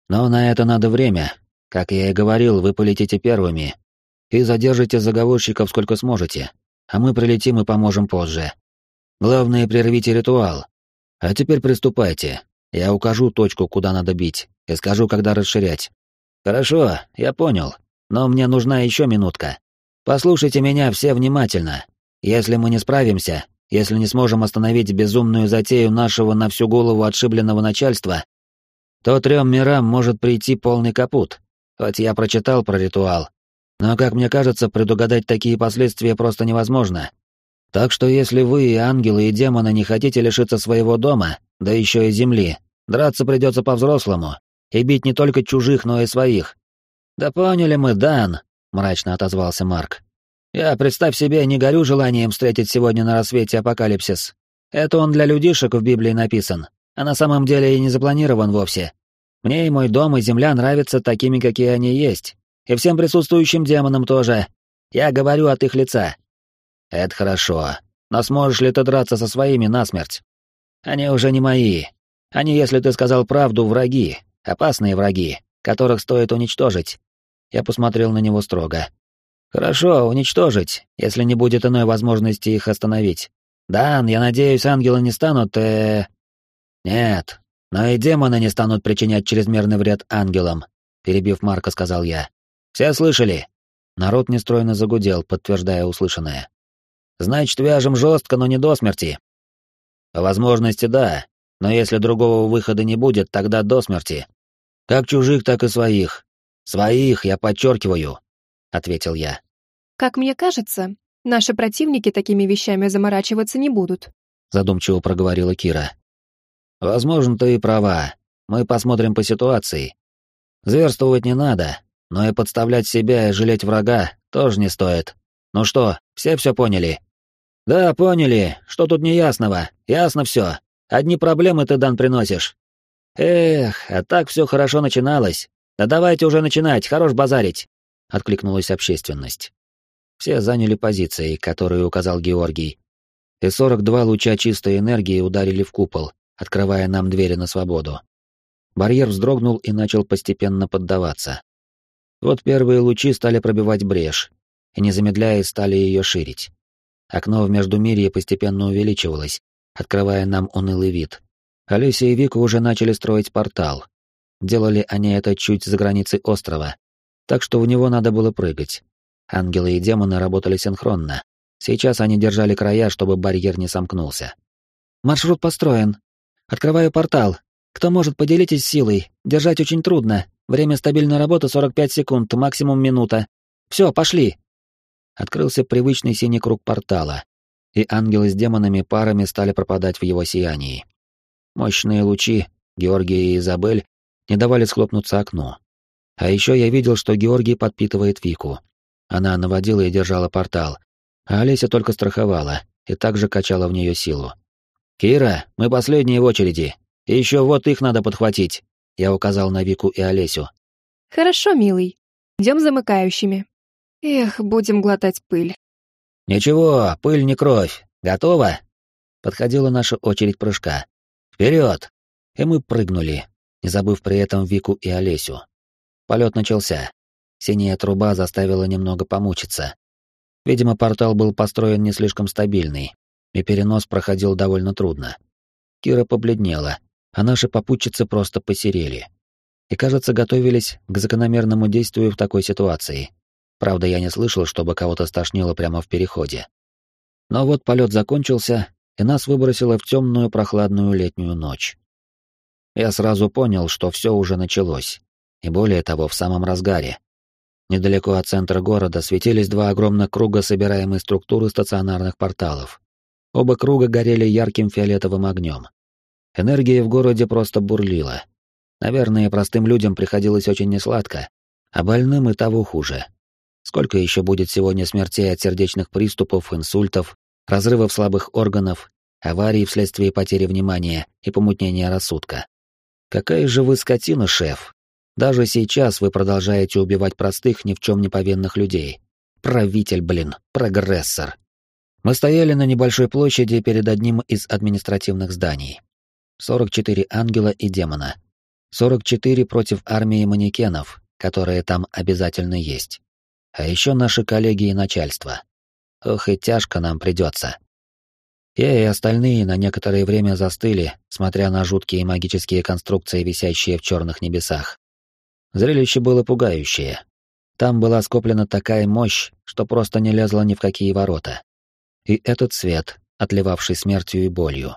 Но на это надо время. Как я и говорил, вы полетите первыми. И задержите заговорщиков сколько сможете. А мы прилетим и поможем позже. Главное, прервите ритуал. А теперь приступайте. Я укажу точку, куда надо бить, и скажу, когда расширять. Хорошо, я понял. Но мне нужна еще минутка. Послушайте меня все внимательно. Если мы не справимся, если не сможем остановить безумную затею нашего на всю голову отшибленного начальства, то трем мирам может прийти полный капут. Хоть я прочитал про ритуал, но, как мне кажется, предугадать такие последствия просто невозможно. Так что если вы, ангелы, и демоны, не хотите лишиться своего дома, да еще и земли, драться придется по-взрослому, и бить не только чужих, но и своих. «Да поняли мы, Дан», — мрачно отозвался Марк. «Я, представь себе, не горю желанием встретить сегодня на рассвете апокалипсис. Это он для людишек в Библии написан, а на самом деле и не запланирован вовсе. Мне и мой дом, и земля нравятся такими, какие они есть. И всем присутствующим демонам тоже. Я говорю от их лица. Это хорошо. Но сможешь ли ты драться со своими насмерть? Они уже не мои. Они, если ты сказал правду, враги. Опасные враги, которых стоит уничтожить. Я посмотрел на него строго. Хорошо, уничтожить, если не будет иной возможности их остановить. Дан, я надеюсь, ангелы не станут, э... Нет, но и демоны не станут причинять чрезмерный вред ангелам, перебив Марка, сказал я. Все слышали? Народ нестройно загудел, подтверждая услышанное. «Значит, вяжем жестко, но не до смерти». «По возможности, да, но если другого выхода не будет, тогда до смерти. Как чужих, так и своих. Своих, я подчеркиваю», — ответил я. «Как мне кажется, наши противники такими вещами заморачиваться не будут», — задумчиво проговорила Кира. «Возможно, ты и права. Мы посмотрим по ситуации. Зверствовать не надо, но и подставлять себя и жалеть врага тоже не стоит. Ну что, все все поняли? Да, поняли. Что тут неясного? Ясно все. Одни проблемы ты, Дан, приносишь. Эх, а так все хорошо начиналось. Да давайте уже начинать, хорош базарить. Откликнулась общественность. Все заняли позиции, которые указал Георгий. И 42 луча чистой энергии ударили в купол, открывая нам двери на свободу. Барьер вздрогнул и начал постепенно поддаваться. Вот первые лучи стали пробивать брешь, и не замедляясь стали ее ширить. Окно в Междумирье постепенно увеличивалось, открывая нам унылый вид. Олеся и Вика уже начали строить портал. Делали они это чуть за границей острова, так что в него надо было прыгать. Ангелы и демоны работали синхронно. Сейчас они держали края, чтобы барьер не сомкнулся. «Маршрут построен. Открываю портал. Кто может, поделитесь силой. Держать очень трудно. Время стабильной работы 45 секунд, максимум минута. Все, пошли. Открылся привычный синий круг портала, и ангелы с демонами парами стали пропадать в его сиянии. Мощные лучи, Георгий и Изабель, не давали схлопнуться окну. А еще я видел, что Георгий подпитывает Вику. Она наводила и держала портал, а Олеся только страховала и также качала в нее силу. «Кира, мы последние в очереди. И еще вот их надо подхватить. Я указал на Вику и Олесю. Хорошо, милый. Идем замыкающими. Эх, будем глотать пыль. Ничего, пыль не кровь. Готово? Подходила наша очередь прыжка. Вперед! И мы прыгнули, не забыв при этом Вику и Олесю. Полет начался. Синяя труба заставила немного помучиться. Видимо, портал был построен не слишком стабильный, и перенос проходил довольно трудно. Кира побледнела, а наши попутчицы просто посерели. И, кажется, готовились к закономерному действию в такой ситуации. Правда, я не слышал, чтобы кого-то стошнило прямо в переходе. Но вот полет закончился, и нас выбросило в темную прохладную летнюю ночь. Я сразу понял, что все уже началось, и более того, в самом разгаре. Недалеко от центра города светились два огромных круга собираемой структуры стационарных порталов. Оба круга горели ярким фиолетовым огнем. Энергия в городе просто бурлила. Наверное, простым людям приходилось очень несладко, а больным и того хуже. Сколько еще будет сегодня смертей от сердечных приступов, инсультов, разрывов слабых органов, аварий вследствие потери внимания и помутнения рассудка? Какая же вы скотина, шеф! Даже сейчас вы продолжаете убивать простых, ни в чем не повинных людей. Правитель, блин, прогрессор. Мы стояли на небольшой площади перед одним из административных зданий. 44 ангела и демона. 44 против армии манекенов, которые там обязательно есть. А еще наши коллеги и начальство. Ох, и тяжко нам придется. Я и остальные на некоторое время застыли, смотря на жуткие магические конструкции, висящие в черных небесах. Зрелище было пугающее. Там была скоплена такая мощь, что просто не лезла ни в какие ворота. И этот свет, отливавший смертью и болью.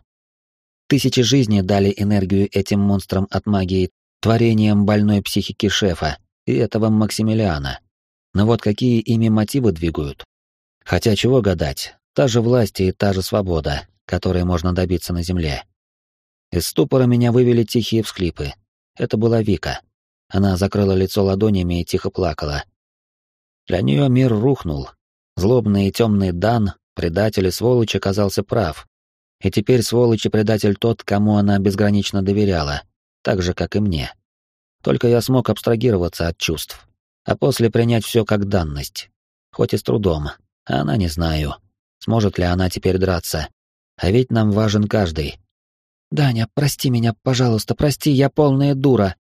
Тысячи жизней дали энергию этим монстрам от магии, творением больной психики шефа и этого Максимилиана. Но вот какие ими мотивы двигают? Хотя чего гадать, та же власть и та же свобода, которой можно добиться на земле. Из ступора меня вывели тихие всхлипы. Это была Вика. Она закрыла лицо ладонями и тихо плакала. Для нее мир рухнул. Злобный и темный Дан, предатель и сволочь, оказался прав. И теперь сволочь и предатель тот, кому она безгранично доверяла, так же, как и мне. Только я смог абстрагироваться от чувств, а после принять все как данность. Хоть и с трудом, а она не знаю, сможет ли она теперь драться. А ведь нам важен каждый. «Даня, прости меня, пожалуйста, прости, я полная дура».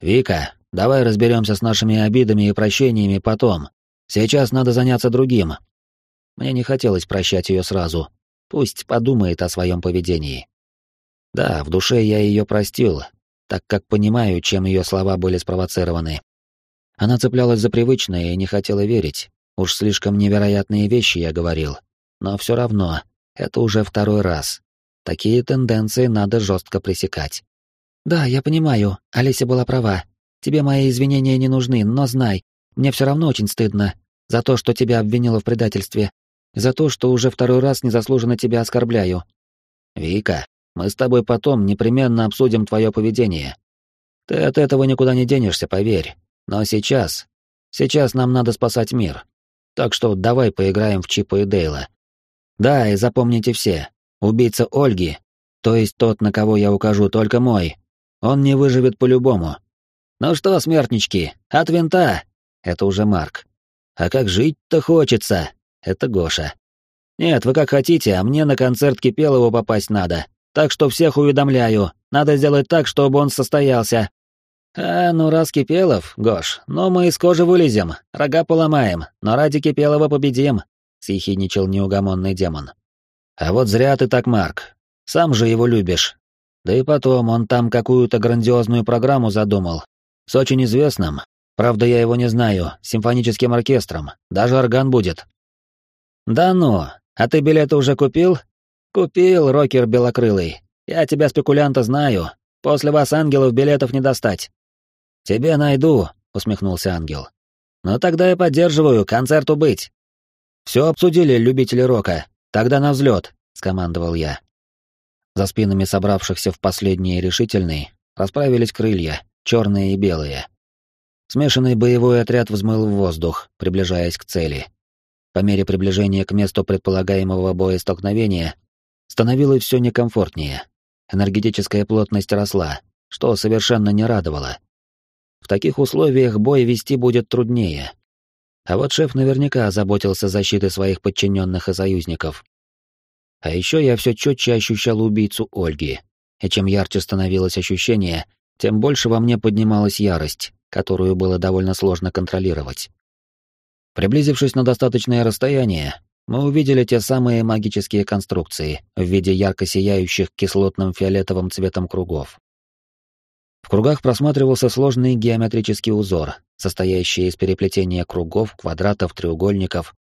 «Вика, давай разберемся с нашими обидами и прощениями потом. Сейчас надо заняться другим». Мне не хотелось прощать ее сразу, Пусть подумает о своем поведении. Да, в душе я ее простил, так как понимаю, чем ее слова были спровоцированы. Она цеплялась за привычное и не хотела верить. Уж слишком невероятные вещи я говорил. Но все равно, это уже второй раз. Такие тенденции надо жестко пресекать. «Да, я понимаю, Олеся была права. Тебе мои извинения не нужны, но знай, мне все равно очень стыдно за то, что тебя обвинила в предательстве, за то, что уже второй раз незаслуженно тебя оскорбляю». «Вика, мы с тобой потом непременно обсудим твое поведение. Ты от этого никуда не денешься, поверь. Но сейчас... Сейчас нам надо спасать мир. Так что давай поиграем в Чипа и Дейла. Да, и запомните все. Убийца Ольги, то есть тот, на кого я укажу, только мой. Он не выживет по-любому. Ну что, смертнички, от винта. Это уже Марк. А как жить-то хочется. Это Гоша. Нет, вы как хотите, а мне на концерт Кипелова попасть надо. Так что всех уведомляю. Надо сделать так, чтобы он состоялся. «А, ну раз Кипелов, Гош, ну мы из кожи вылезем, рога поломаем, но ради Кипелова победим», — съехидничал неугомонный демон. «А вот зря ты так, Марк. Сам же его любишь. Да и потом, он там какую-то грандиозную программу задумал. С очень известным, правда я его не знаю, симфоническим оркестром. Даже орган будет». «Да ну, а ты билеты уже купил?» «Купил, рокер белокрылый. Я тебя, спекулянта, знаю. После вас ангелов билетов не достать. «Тебе найду», — усмехнулся ангел. «Но тогда я поддерживаю, концерту быть». «Все обсудили любители рока. Тогда на взлет», — скомандовал я. За спинами собравшихся в последние решительные расправились крылья, черные и белые. Смешанный боевой отряд взмыл в воздух, приближаясь к цели. По мере приближения к месту предполагаемого боестолкновения становилось все некомфортнее. Энергетическая плотность росла, что совершенно не радовало. В таких условиях бой вести будет труднее. А вот шеф наверняка озаботился защитой своих подчиненных и союзников. А еще я все четче ощущал убийцу Ольги. И чем ярче становилось ощущение, тем больше во мне поднималась ярость, которую было довольно сложно контролировать. Приблизившись на достаточное расстояние, мы увидели те самые магические конструкции в виде ярко сияющих кислотным фиолетовым цветом кругов. В кругах просматривался сложный геометрический узор, состоящий из переплетения кругов, квадратов, треугольников.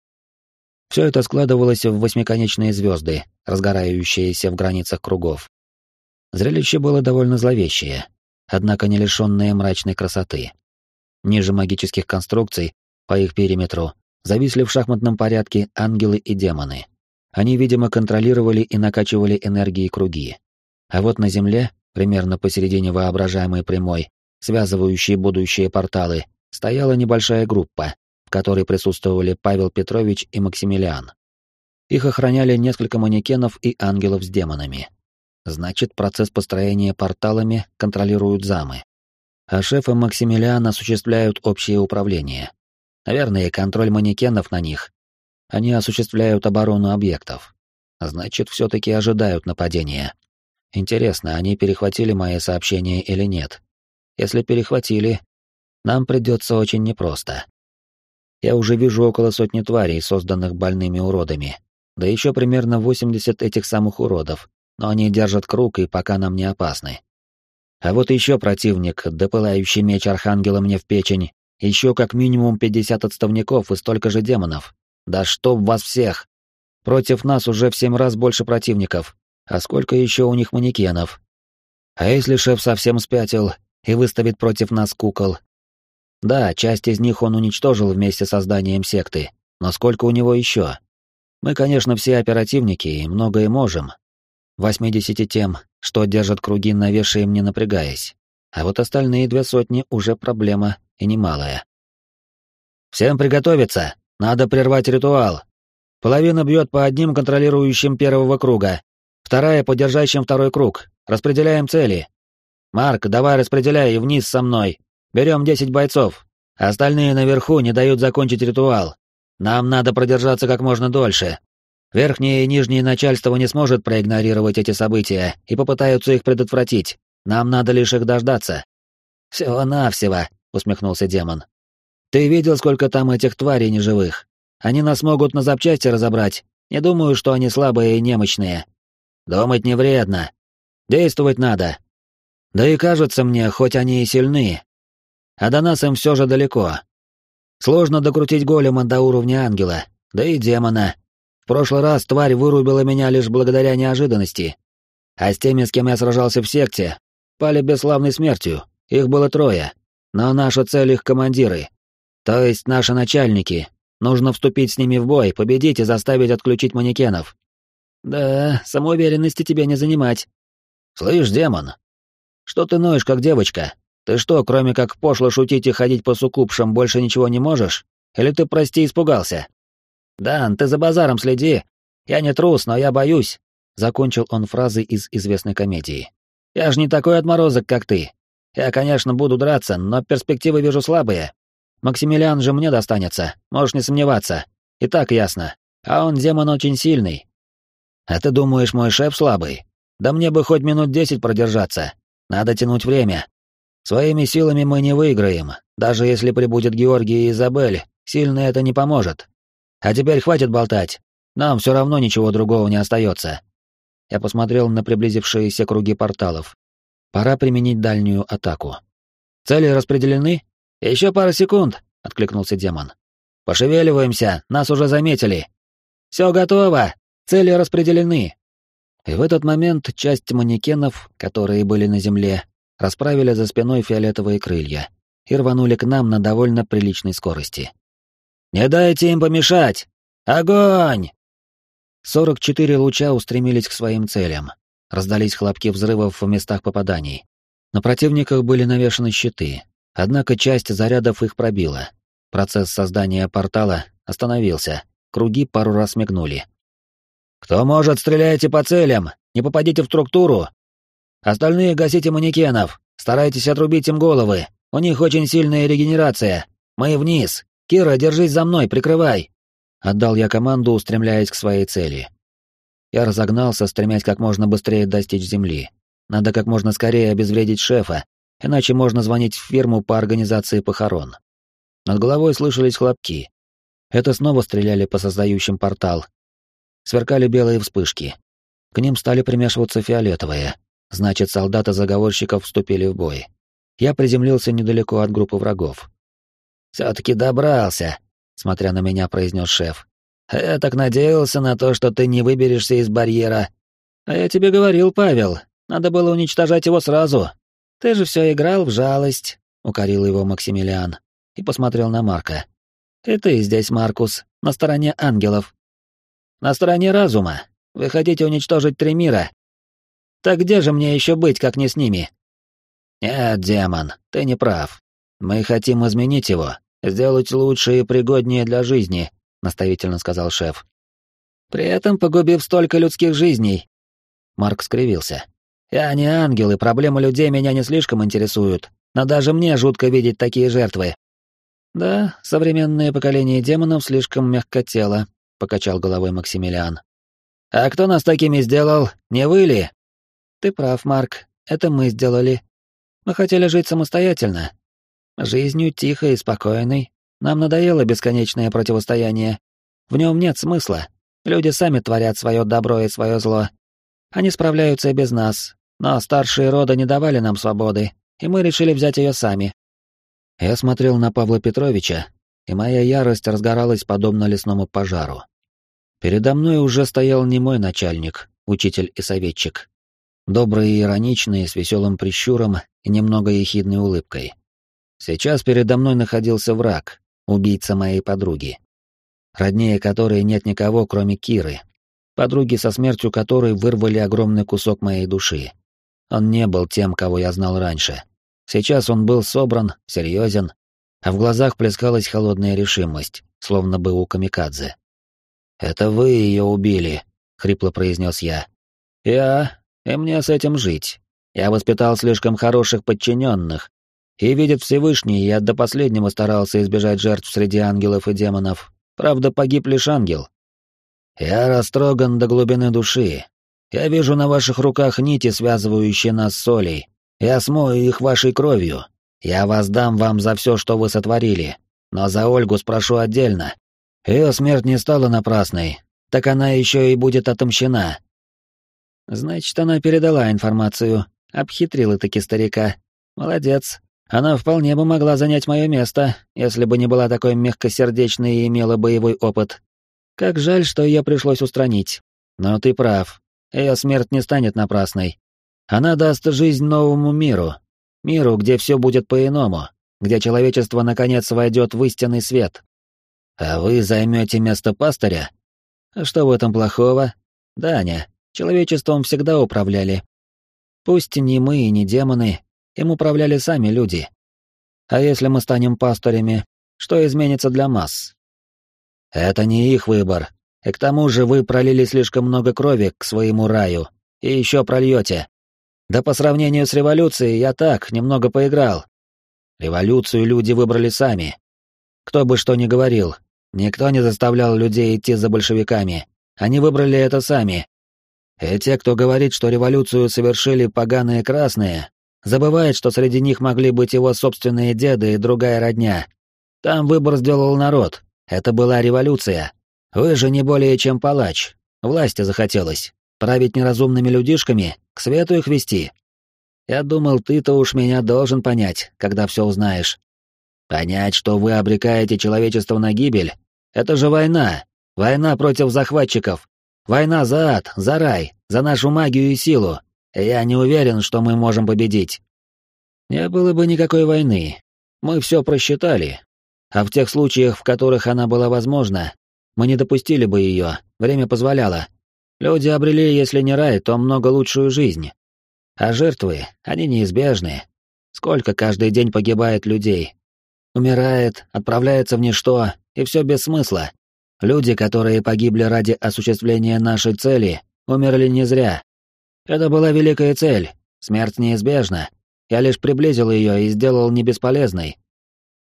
Все это складывалось в восьмиконечные звезды, разгорающиеся в границах кругов. Зрелище было довольно зловещее, однако не лишенное мрачной красоты. Ниже магических конструкций, по их периметру, зависли в шахматном порядке ангелы и демоны. Они, видимо, контролировали и накачивали энергии круги. А вот на Земле примерно посередине воображаемой прямой, связывающей будущие порталы, стояла небольшая группа, в которой присутствовали Павел Петрович и Максимилиан. Их охраняли несколько манекенов и ангелов с демонами. Значит, процесс построения порталами контролируют замы. А шефы Максимилиан осуществляют общее управление. Наверное, контроль манекенов на них. Они осуществляют оборону объектов. Значит, все-таки ожидают нападения. Интересно, они перехватили мои сообщения или нет? Если перехватили, нам придется очень непросто. Я уже вижу около сотни тварей, созданных больными уродами. Да еще примерно 80 этих самых уродов, но они держат круг и пока нам не опасны. А вот еще противник, допылающий меч Архангела мне в печень, еще как минимум 50 отставников и столько же демонов. Да чтоб вас всех! Против нас уже в семь раз больше противников, а сколько еще у них манекенов? А если шеф совсем спятил и выставит против нас кукол? Да, часть из них он уничтожил вместе с созданием секты, но сколько у него еще? Мы, конечно, все оперативники и многое можем. 80 тем, что держат круги, навешаем не напрягаясь. А вот остальные две сотни уже проблема и немалая. Всем приготовиться, надо прервать ритуал. Половина бьет по одним контролирующим первого круга, Вторая по держащим второй круг. Распределяем цели. Марк, давай распределяй и вниз со мной. Берем десять бойцов. Остальные наверху не дают закончить ритуал. Нам надо продержаться как можно дольше. Верхнее и нижнее начальство не сможет проигнорировать эти события и попытаются их предотвратить. Нам надо лишь их дождаться. Всего-навсего, усмехнулся демон. Ты видел, сколько там этих тварей неживых? Они нас могут на запчасти разобрать. Не думаю, что они слабые и немощные. Думать не вредно. Действовать надо. Да и кажется мне, хоть они и сильны, а до нас им все же далеко, Сложно докрутить голема до уровня ангела, да и демона. В прошлый раз тварь вырубила меня лишь благодаря неожиданности. А с теми, с кем я сражался в секте, пали бесславной смертью. Их было трое. Но наша цель — их командиры. То есть наши начальники. Нужно вступить с ними в бой, победить и заставить отключить манекенов. Да, самоуверенности тебе не занимать. Слышь, демон, что ты ноешь, как девочка? Ты что, кроме как пошло шутить и ходить по суккубшам, больше ничего не можешь? Или ты, прости, испугался? Дан, ты за базаром следи. Я не трус, но я боюсь. Закончил он фразой из известной комедии. Я же не такой отморозок, как ты. Я, конечно, буду драться, но перспективы вижу слабые. Максимилиан же мне достанется, можешь не сомневаться. И так ясно. А он демон очень сильный. А ты думаешь, мой шеф слабый? Да мне бы хоть минут десять продержаться. Надо тянуть время. Своими силами мы не выиграем, даже если прибудет Георгий и Изабель, сильно это не поможет. А теперь хватит болтать, нам все равно ничего другого не остается. Я посмотрел на приблизившиеся круги порталов. Пора применить дальнюю атаку. Цели распределены? Еще пара секунд, откликнулся демон. Пошевеливаемся, нас уже заметили. Все готово, цели распределены. И в этот момент часть манекенов, которые были на земле, расправили за спиной фиолетовые крылья и рванули к нам на довольно приличной скорости. «Не дайте им помешать! Огонь!» 44 луча устремились к своим целям. Раздались хлопки взрывов в местах попаданий. На противниках были навешаны щиты, однако часть зарядов их пробила. Процесс создания портала остановился, круги пару раз мигнули. «Кто может, стреляйте по целям! Не попадите в структуру! Остальные гасите манекенов, старайтесь отрубить им головы. У них очень сильная регенерация. Мы вниз. Кира, держись за мной, прикрывай. Отдал я команду, устремляясь к своей цели. Я разогнался, стремясь как можно быстрее достичь земли. Надо как можно скорее обезвредить шефа, иначе можно звонить в фирму по организации похорон. Над головой слышались хлопки. Это снова стреляли по создающим портал. Сверкали белые вспышки. К ним стали примешиваться фиолетовые. Значит, солдаты заговорщиков вступили в бой. Я приземлился недалеко от группы врагов. «Все-таки добрался», — смотря на меня, произнес шеф. «Я так надеялся на то, что ты не выберешься из барьера». «А я тебе говорил, Павел, надо было уничтожать его сразу. Ты же все играл в жалость», — укорил его Максимилиан и посмотрел на Марка. «И ты здесь, Маркус, на стороне ангелов». «На стороне разума. Вы хотите уничтожить три мира, так где же мне еще быть, как не с ними? Нет, демон, ты не прав. Мы хотим изменить его, сделать лучше и пригоднее для жизни, наставительно сказал шеф. При этом погубив столько людских жизней. Марк скривился. Я не ангел, и проблемы людей меня не слишком интересуют, но даже мне жутко видеть такие жертвы. Да, современное поколение демонов слишком мягкотело, покачал головой Максимилиан. А кто нас такими сделал? Не вы ли? Ты прав, Марк, это мы сделали. Мы хотели жить самостоятельно. Жизнью тихой и спокойной. Нам надоело бесконечное противостояние. В нем нет смысла. Люди сами творят свое добро и свое зло. Они справляются и без нас, но старшие рода не давали нам свободы, и мы решили взять ее сами. Я смотрел на Павла Петровича, и моя ярость разгоралась подобно лесному пожару. Передо мной уже стоял не мой начальник, учитель и советчик, добрый и ироничный, с веселым прищуром и немного ехидной улыбкой. Сейчас передо мной находился враг, убийца моей подруги, роднее которой нет никого, кроме Киры, подруги со смертью которой вырвали огромный кусок моей души. Он не был тем, кого я знал раньше. Сейчас он был собран, серьезен, а в глазах плескалась холодная решимость, словно бы у камикадзе. «Это вы ее убили», — хрипло произнес я. «Я и мне с этим жить. Я воспитал слишком хороших подчиненных, и видит Всевышний, я до последнего старался избежать жертв среди ангелов и демонов. Правда, погиб лишь ангел. Я растроган до глубины души. Я вижу на ваших руках нити, связывающие нас с Олей. Я смою их вашей кровью. Я воздам вам за все, что вы сотворили. Но за Ольгу спрошу отдельно. Ее смерть не стала напрасной, так она еще и будет отомщена. Значит, она передала информацию, обхитрила таки старика. Молодец. Она вполне бы могла занять мое место, если бы не была такой мягкосердечной и имела боевой опыт. Как жаль, что ее пришлось устранить. Но ты прав. Ее смерть не станет напрасной. Она даст жизнь новому миру. Миру, где все будет по-иному, где человечество наконец войдет в истинный свет. А вы займете место пастыря? А что в этом плохого? Даня, человечеством всегда управляли. Пусть не мы и не демоны, им управляли сами люди. А если мы станем пастырями, что изменится для масс? Это не их выбор. И к тому же вы пролили слишком много крови к своему раю. И еще прольете. Да по сравнению с революцией я так, немного поиграл. Революцию люди выбрали сами. Кто бы что ни говорил, никто не заставлял людей идти за большевиками. Они выбрали это сами. И те, кто говорит, что революцию совершили поганые красные, забывает, что среди них могли быть его собственные деды и другая родня. Там выбор сделал народ. Это была революция. Вы же не более чем палач. Власти захотелось. Править неразумными людишками, к свету их вести. Я думал, ты-то уж меня должен понять, когда все узнаешь. Понять, что вы обрекаете человечество на гибель, это же война. Война против захватчиков. Война за ад, за рай, за нашу магию и силу. Я не уверен, что мы можем победить. Не было бы никакой войны. Мы все просчитали. А в тех случаях, в которых она была возможна, мы не допустили бы ее, время позволяло. Люди обрели, если не рай, то много лучшую жизнь. А жертвы, они неизбежны. Сколько каждый день погибает людей. Умирает, отправляется в ничто, и все без смысла. Люди, которые погибли ради осуществления нашей цели, умерли не зря. Это была великая цель, смерть неизбежна. Я лишь приблизил ее и сделал не бесполезной.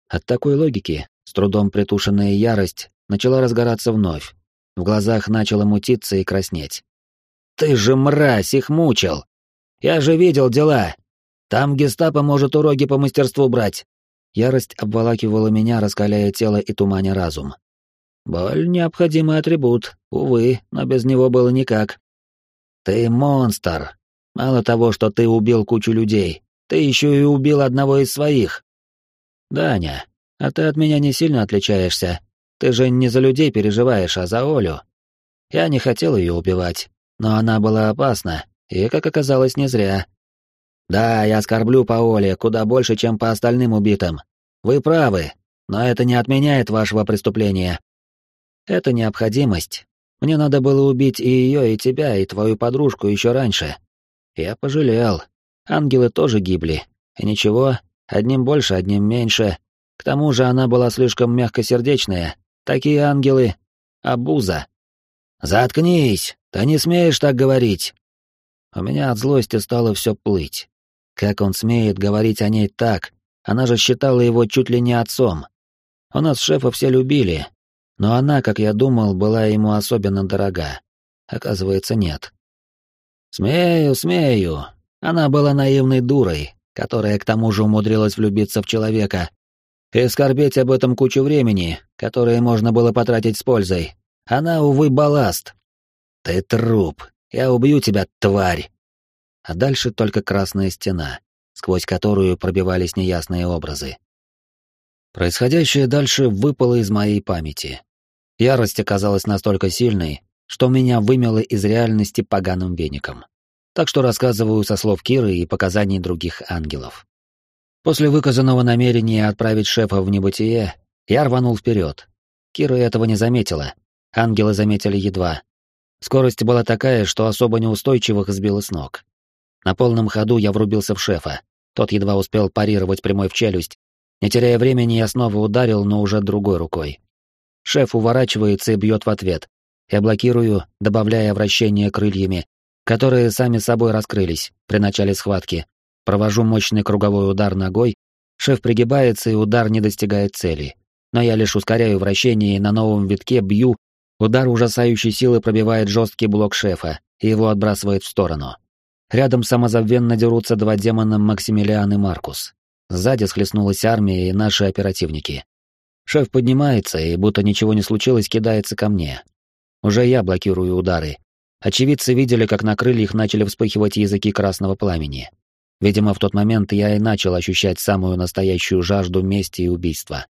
От такой логики, с трудом притушенная ярость, начала разгораться вновь. В глазах начала мутиться и краснеть. «Ты же мразь, их мучил! Я же видел дела. Там гестапо может уроки по мастерству брать. Ярость обволакивала меня, раскаляя тело и туманя разум. Боль — необходимый атрибут, увы, но без него было никак. Ты монстр. Мало того, что ты убил кучу людей, ты еще и убил одного из своих. Даня, а ты от меня не сильно отличаешься. Ты же не за людей переживаешь, а за Олю. Я не хотел ее убивать, но она была опасна, и, как оказалось, не зря. Да, я скорблю по Оле куда больше, чем по остальным убитым. Вы правы, но это не отменяет вашего преступления. Это необходимость. Мне надо было убить и ее, и тебя, и твою подружку еще раньше. Я пожалел. Ангелы тоже гибли. И ничего, одним больше, одним меньше. К тому же она была слишком мягкосердечная. Такие ангелы — обуза. «Заткнись! Ты не смеешь так говорить!» У меня от злости стало все плыть. Как он смеет говорить о ней так? Она же считала его чуть ли не отцом. У нас шефа все любили, но она, как я думал, была ему особенно дорога. Оказывается, нет. Смею, смею. Она была наивной дурой, которая к тому же умудрилась влюбиться в человека. И скорбеть об этом кучу времени, которое можно было потратить с пользой. Она, увы, балласт. Ты труп, я убью тебя, тварь!» А дальше только красная стена, сквозь которую пробивались неясные образы. Происходящее дальше выпало из моей памяти. Ярость оказалась настолько сильной, что меня вымело из реальности поганым веником. Так что рассказываю со слов Киры и показаний других ангелов. После выказанного намерения отправить шефа в небытие, я рванул вперед. Кира этого не заметила. Ангелы заметили едва, Скорость была такая, что особо неустойчивых сбила с ног. На полном ходу я врубился в шефа. Тот едва успел парировать прямой в челюсть. Не теряя времени, я снова ударил, но уже другой рукой. Шеф уворачивается и бьет в ответ. Я блокирую, добавляя вращение крыльями, которые сами собой раскрылись при начале схватки. Провожу мощный круговой удар ногой, шеф пригибается и удар не достигает цели. Но я лишь ускоряю вращение и на новом витке бью, Удар ужасающей силы пробивает жесткий блок шефа, и его отбрасывает в сторону. Рядом самозабвенно дерутся два демона Максимилиан и Маркус. Сзади схлестнулась армия и наши оперативники. Шеф поднимается и, будто ничего не случилось, кидается ко мне. Уже я блокирую удары. Очевидцы видели, как на крыльях начали вспыхивать языки красного пламени. Видимо, в тот момент я и начал ощущать самую настоящую жажду мести и убийства.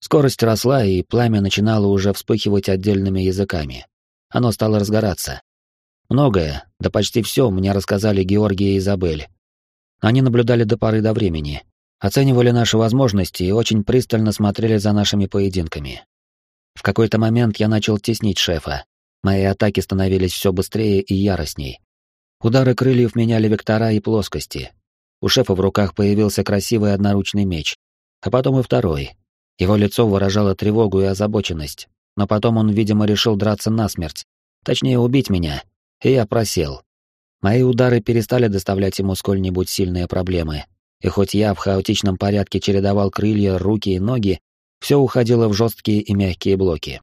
Скорость росла, и пламя начинало уже вспыхивать отдельными языками. Оно стало разгораться. Многое, да почти все мне рассказали Георгий и Изабель. Они наблюдали до поры до времени, оценивали наши возможности и очень пристально смотрели за нашими поединками. В какой-то момент я начал теснить шефа. Мои атаки становились все быстрее и яростней. Удары крыльев меняли вектора и плоскости. У шефа в руках появился красивый одноручный меч, а потом и второй. Его лицо выражало тревогу и озабоченность, но потом он, видимо, решил драться насмерть, точнее убить меня, и я просел. Мои удары перестали доставлять ему сколь-нибудь сильные проблемы, и хоть я в хаотичном порядке чередовал крылья, руки и ноги, все уходило в жесткие и мягкие блоки.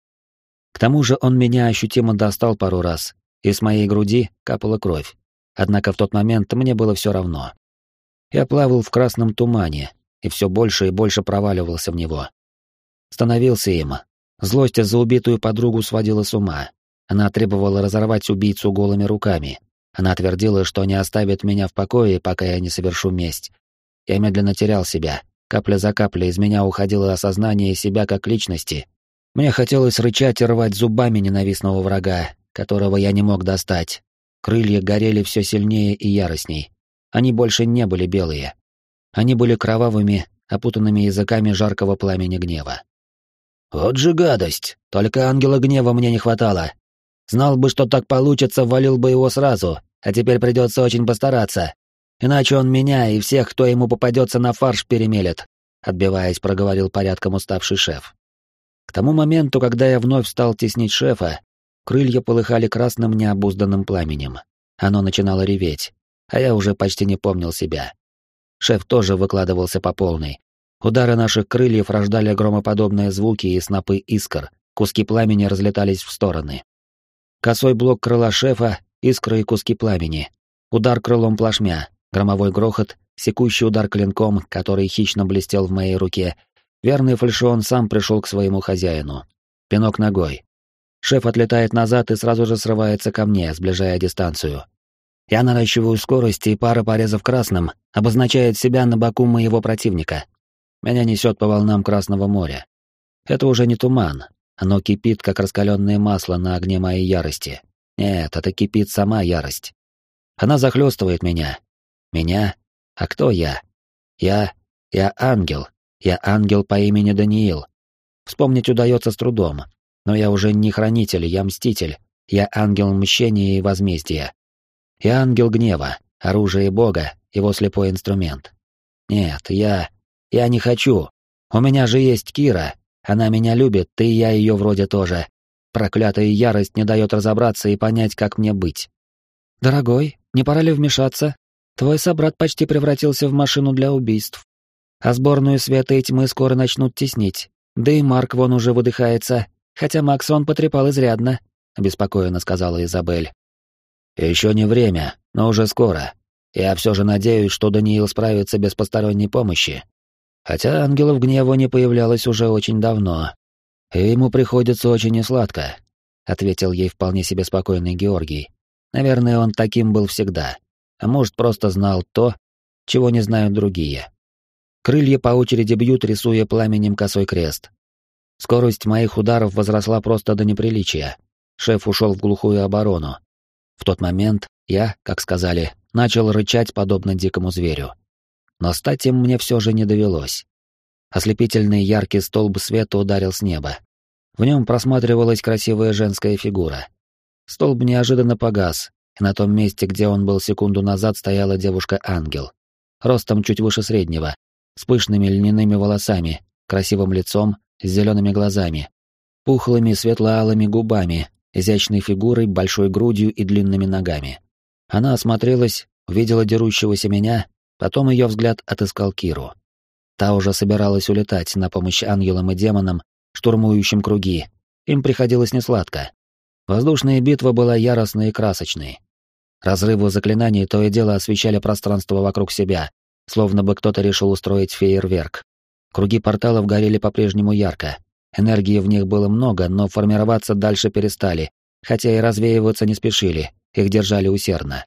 К тому же он меня ощутимо достал пару раз, и с моей груди капала кровь. Однако в тот момент мне было все равно. Я плавал в красном тумане и все больше и больше проваливался в него. Становился им. Злость за убитую подругу сводила с ума. Она требовала разорвать убийцу голыми руками. Она твердила, что не оставит меня в покое, пока я не совершу месть. Я медленно терял себя. Капля за каплей из меня уходило осознание себя как личности. Мне хотелось рычать и рвать зубами ненавистного врага, которого я не мог достать, Крылья горели все сильнее и яростней. Они больше не были белые. Они были кровавыми, опутанными языками жаркого пламени гнева. «Вот же гадость! Только ангела гнева мне не хватало. Знал бы, что так получится, валил бы его сразу, а теперь придется очень постараться. Иначе он меня и всех, кто ему попадется на фарш, перемелет», отбиваясь, проговорил порядком уставший шеф. К тому моменту, когда я вновь стал теснить шефа, Крылья полыхали красным необузданным пламенем. Оно начинало реветь, а я уже почти не помнил себя. Шеф тоже выкладывался по полной. Удары наших крыльев рождали громоподобные звуки и снопы искр, куски пламени разлетались в стороны. Косой блок крыла шефа, искры и куски пламени. Удар крылом плашмя, громовой грохот, секущий удар клинком, который хищно блестел в моей руке. Верный фальшион сам пришел к своему хозяину. Пинок ногой. Шеф отлетает назад и сразу же срывается ко мне, сближая дистанцию. Я наращиваю скорость, и пара порезов красным обозначает себя на боку моего противника. Меня несет по волнам Красного моря. Это уже не туман, оно кипит, как раскаленное масло на огне моей ярости. Нет, это кипит сама ярость. Она захлестывает меня. Меня? А кто я? Я... я ангел. Я ангел по имени Даниил. Вспомнить удается с трудом, но я уже не хранитель, я мститель. Я ангел мщения и возмездия. Я ангел гнева, оружие Бога, его слепой инструмент. Нет, я... я не хочу. У меня же есть Кира. Она меня любит, и я ее вроде тоже. Проклятая ярость не дает разобраться и понять, как мне быть. «Дорогой, не пора ли вмешаться? Твой собрат почти превратился в машину для убийств. А сборную света и тьмы скоро начнут теснить. Да и Марк вон уже выдыхается, Хотя Макса он потрепал изрядно, обеспокоенно сказала Изабель. Еще не время, но уже скоро. Я все же надеюсь, что Даниил справится без посторонней помощи. Хотя ангелов гнева не появлялось уже очень давно. И ему приходится очень несладко, ответил ей вполне себе спокойный Георгий. Наверное, он таким был всегда. А может, просто знал то, чего не знают другие. Крылья по очереди бьют, рисуя пламенем косой крест. Скорость моих ударов возросла просто до неприличия. Шеф ушел в глухую оборону. В тот момент я, как сказали, начал рычать подобно дикому зверю. Но стать им мне все же не довелось. Ослепительный яркий столб света ударил с неба. В нем просматривалась красивая женская фигура. Столб неожиданно погас, и на том месте, где он был секунду назад, стояла девушка-ангел. Ростом чуть выше среднего, с пышными льняными волосами, красивым лицом с зелеными глазами, пухлыми светло-алыми губами, изящной фигурой, большой грудью и длинными ногами. Она осмотрелась, увидела дерущегося меня, потом ее взгляд отыскал Киру. Та уже собиралась улетать на помощь ангелам и демонам, штурмующим круги. Им приходилось несладко. Воздушная битва была яростной и красочной. Разрывы заклинаний то и дело освещали пространство вокруг себя, словно бы кто-то решил устроить фейерверк. Круги порталов горели по-прежнему ярко. Энергии в них было много, но формироваться дальше перестали, хотя и развеиваться не спешили, их держали усердно.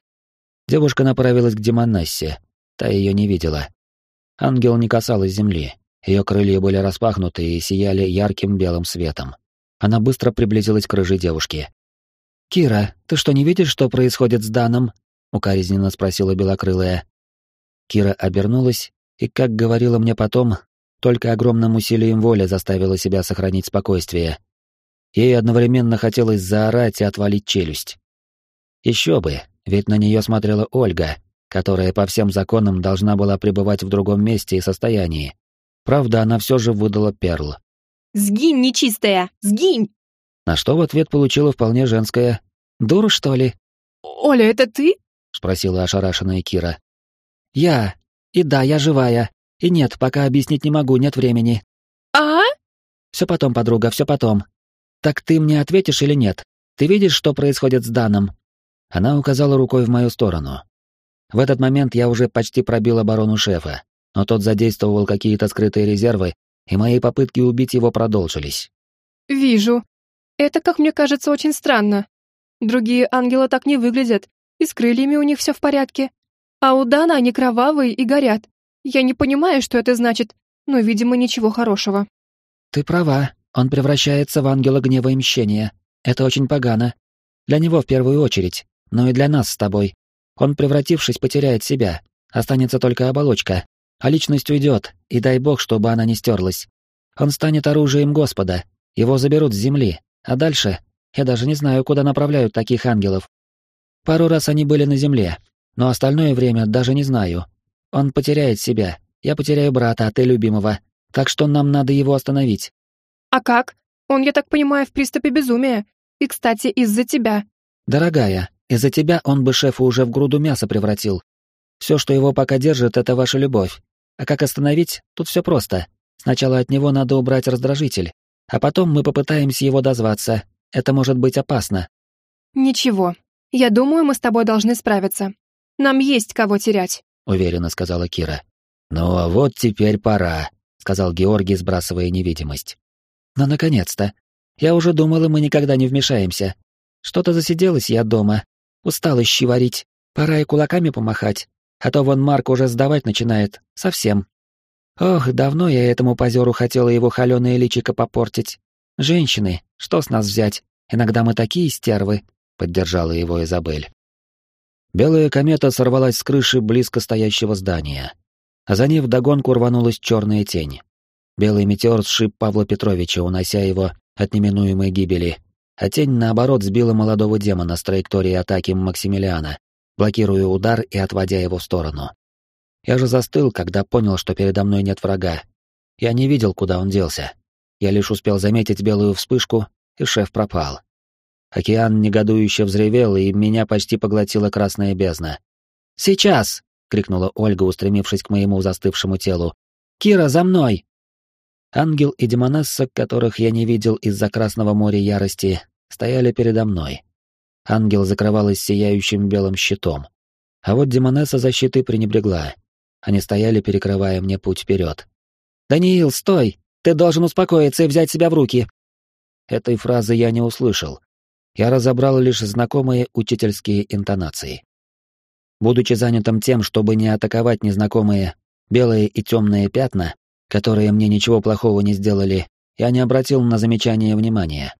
Девушка направилась к Демонессе. Та ее не видела. Ангел не касалась земли, ее крылья были распахнуты и сияли ярким белым светом. Она быстро приблизилась к рыжей девушке. «Кира, ты что, не видишь, что происходит с Даном?» — укоризненно спросила белокрылая. Кира обернулась и, как говорила мне потом, только огромным усилием воли заставила себя сохранить спокойствие. Ей одновременно хотелось заорать и отвалить челюсть. Еще бы, ведь на нее смотрела Ольга, которая по всем законам должна была пребывать в другом месте и состоянии. Правда, она все же выдала перл. «Сгинь, нечистая! Сгинь!» На что в ответ получила вполне женское «Дура, что ли?» «Оля, это ты?» — спросила ошарашенная Кира. «Я. И да, я живая. И нет, пока объяснить не могу, нет времени». «А?» «Все потом, подруга, все потом. Так ты мне ответишь или нет? Ты видишь, что происходит с Даном?» Она указала рукой в мою сторону. В этот момент я уже почти пробил оборону шефа, но тот задействовал какие-то скрытые резервы, и мои попытки убить его продолжились. «Вижу. Это, как мне кажется, очень странно. Другие ангелы так не выглядят, и с крыльями у них все в порядке. А у Дана они кровавые и горят. Я не понимаю, что это значит, но, видимо, ничего хорошего». «Ты права. Он превращается в ангела гнева и мщения. Это очень погано. Для него в первую очередь, но и для нас с тобой. Он, превратившись, потеряет себя. Останется только оболочка. А личность уйдет, и дай бог, чтобы она не стерлась. Он станет оружием Господа. Его заберут с земли. А дальше я даже не знаю, куда направляют таких ангелов. Пару раз они были на земле, но остальное время даже не знаю. Он потеряет себя. Я потеряю брата, а ты любимого. Так что нам надо его остановить. А как? Он, я так понимаю, в приступе безумия. И, кстати, из-за тебя. Дорогая, из-за тебя он бы шефа уже в груду мяса превратил. Все, что его пока держит, это ваша любовь. А как остановить? Тут все просто. Сначала от него надо убрать раздражитель, а потом мы попытаемся его дозваться. Это может быть опасно. Ничего. Я думаю, мы с тобой должны справиться. Нам есть кого терять, уверенно сказала Кира. Ну а вот теперь пора, сказал Георгий, сбрасывая невидимость. Но «Ну, наконец-то. Я уже думала, мы никогда не вмешаемся. Что-то засиделась я дома, Устала щи варить. Пора и кулаками помахать. А то вон Марк уже сдавать начинает. Совсем. Ох, давно я этому позеру хотела его холеное личико попортить. Женщины, что с нас взять? Иногда мы такие стервы, — поддержала его Изабель. Белая комета сорвалась с крыши близко стоящего здания. А за ней вдогонку рванулась черная тень. Белый метеор сшиб Павла Петровича, унося его от неминуемой гибели, а тень, наоборот, сбила молодого демона с траектории атаки Максимилиана, блокируя удар и отводя его в сторону. Я же застыл, когда понял, что передо мной нет врага. Я не видел, куда он делся. Я лишь успел заметить белую вспышку, и шеф пропал. Океан негодующе взревел, и меня почти поглотила красная бездна. «Сейчас!» — крикнула Ольга, устремившись к моему застывшему телу. «Кира, за мной!» Ангел и демонесса, которых я не видел из-за Красного моря ярости, стояли передо мной. Ангел закрывалась сияющим белым щитом. А вот демонесса защиты пренебрегла. Они стояли, перекрывая мне путь вперед. «Даниил, стой! Ты должен успокоиться и взять себя в руки!» Этой фразы я не услышал. Я разобрал лишь знакомые учительские интонации. Будучи занятым тем, чтобы не атаковать незнакомые белые и темные пятна, которые мне ничего плохого не сделали, я не обратил на замечание внимания.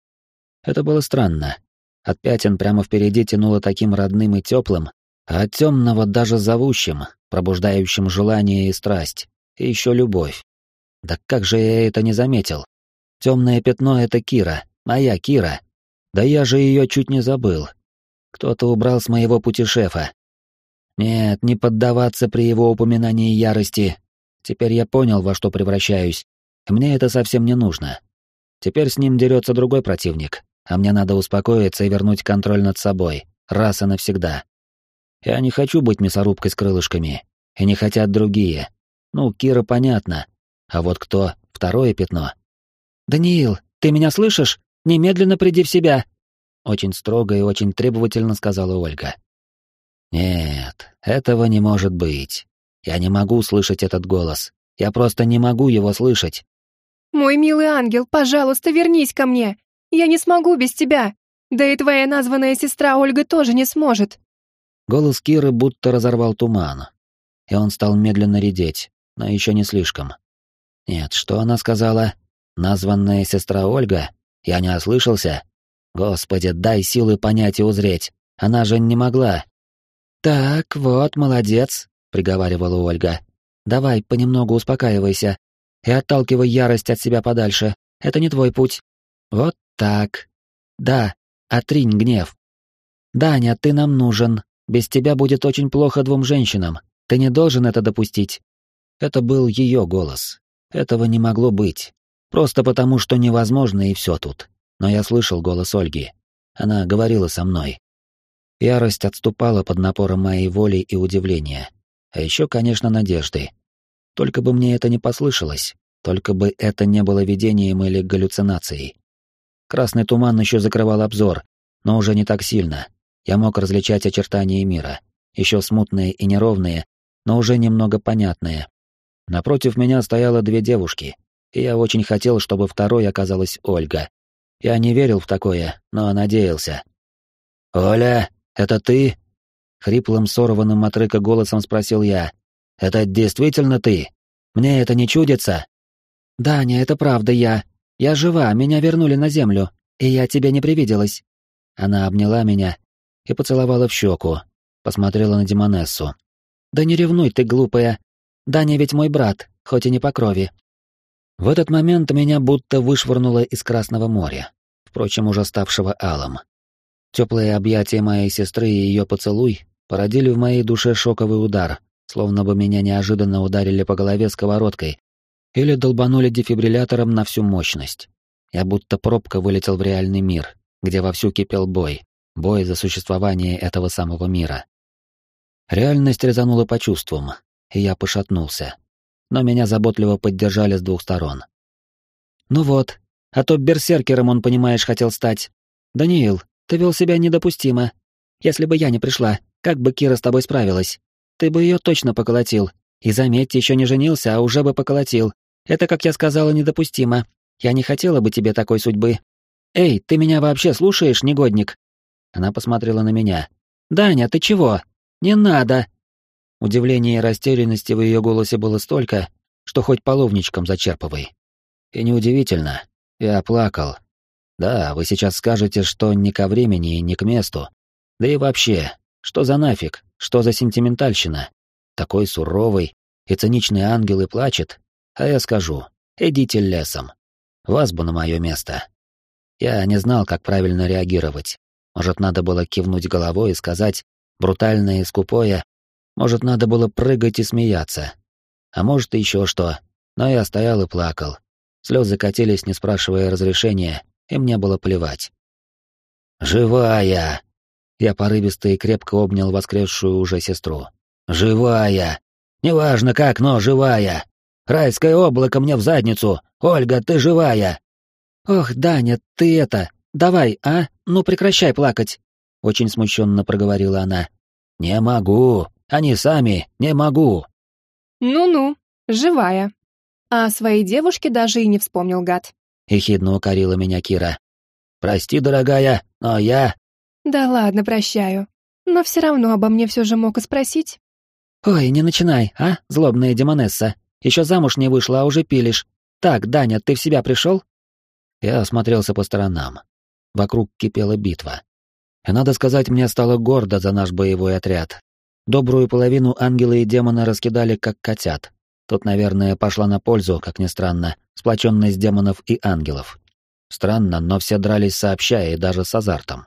Это было странно. От пятен прямо впереди тянуло таким родным и теплым, а от темного даже зовущим, пробуждающим желание и страсть, и еще любовь. Да как же я это не заметил? Темное пятно — это Кира, моя Кира. Да я же ее чуть не забыл. Кто-то убрал с моего пути шефа. Нет, не поддаваться при его упоминании ярости, Теперь я понял, во что превращаюсь. Мне это совсем не нужно. Теперь с ним дерется другой противник, а мне надо успокоиться и вернуть контроль над собой, раз и навсегда. Я не хочу быть мясорубкой с крылышками, и не хотят другие. Ну, Кира понятно. А вот кто второе пятно? «Даниил, ты меня слышишь? Немедленно приди в себя!» Очень строго и очень требовательно сказала Ольга. «Нет, этого не может быть. Я не могу слышать этот голос. Я просто не могу его слышать. «Мой милый ангел, пожалуйста, вернись ко мне. Я не смогу без тебя. Да и твоя названная сестра Ольга тоже не сможет». Голос Киры будто разорвал туман. и он стал медленно редеть, но еще не слишком. Нет, что она сказала? Названная сестра Ольга? Я не ослышался? Господи, дай силы понять и узреть. Она же не могла. Так, вот, молодец, приговаривала Ольга. Давай, понемногу успокаивайся и отталкивай ярость от себя подальше. Это не твой путь. Вот так. Да, отринь гнев. Даня, ты нам нужен. Без тебя будет очень плохо двум женщинам. Ты не должен это допустить. Это был ее голос. Этого не могло быть. Просто потому, что невозможно и все тут. Но я слышал голос Ольги. Она говорила со мной. Ярость отступала под напором моей воли и удивления. А еще, конечно, надежды. Только бы мне это не послышалось. Только бы это не было видением или галлюцинацией. Красный туман еще закрывал обзор, но уже не так сильно. Я мог различать очертания мира, еще смутные и неровные, но уже немного понятные. Напротив меня стояло две девушки, и я очень хотел, чтобы второй оказалась Ольга. Я не верил в такое, но надеялся. «Оля, это ты?» Хриплым, сорванным от рыка голосом спросил я. «Это действительно ты? Мне это не чудится?» «Даня, это правда я. Я жива, меня вернули на землю, и я тебе не привиделась». Она обняла меня и поцеловала в щеку, посмотрела на Демонессу. «Да не ревнуй ты, глупая. Даня ведь мой брат, хоть и не по крови». В этот момент меня будто вышвырнуло из Красного моря, впрочем, уже ставшего алым. Теплые объятия моей сестры и ее поцелуй породили в моей душе шоковый удар, словно бы меня неожиданно ударили по голове сковородкой или долбанули дефибриллятором на всю мощность. Я будто пробка вылетел в реальный мир, где вовсю кипел бой, бой за существование этого самого мира. Реальность резанула по чувствам, и я пошатнулся. Но меня заботливо поддержали с двух сторон. «Ну вот, а то берсеркером он, понимаешь, хотел стать. Даниил, ты вел себя недопустимо. Если бы я не пришла, как бы Кира с тобой справилась? Ты бы ее точно поколотил. И заметь, еще не женился, а уже бы поколотил. Это, как я сказала, недопустимо. Я не хотела бы тебе такой судьбы. Эй, ты меня вообще слушаешь, негодник?» Она посмотрела на меня. «Даня, ты чего? Не надо!» Удивления и растерянности в ее голосе было столько, что хоть половничком зачерпывай. И неудивительно, я плакал. Да, вы сейчас скажете, что не ко времени и не к месту. Да и вообще, что за нафиг, что за сентиментальщина? Такой суровый и циничный ангел и плачет, а я скажу, идите лесом. Вас бы на мое место. Я не знал, как правильно реагировать. Может, надо было кивнуть головой и сказать, брутальное и скупое, может, надо было прыгать и смеяться. А может, еще что. Но я стоял и плакал. Слезы катились, не спрашивая разрешения, и мне было плевать. «Живая!» Я порывисто и крепко обнял воскресшую уже сестру. «Живая! Неважно как, но живая! Райское облако мне в задницу! Ольга, ты живая!» «Ох, Даня, ты это... Давай, а? Ну прекращай плакать!» Очень смущенно проговорила она. «Не могу! Они сами! Не могу!» «Ну-ну, живая!» А о своей девушке даже и не вспомнил гад. Ехидно укорила меня Кира. «Прости, дорогая, но я...» «Да ладно, прощаю. Но все равно обо мне все же мог и спросить». «Ой, не начинай, а, злобная демонесса. Еще замуж не вышла, а уже пилишь. Так, Даня, ты в себя пришел?» Я осмотрелся по сторонам. Вокруг кипела битва. И, надо сказать, мне стало гордо за наш боевой отряд. Добрую половину ангелы и демоны раскидали, как котят. Тут, наверное, пошла на пользу, как ни странно, сплоченность демонов и ангелов. Странно, но все дрались сообща и даже с азартом.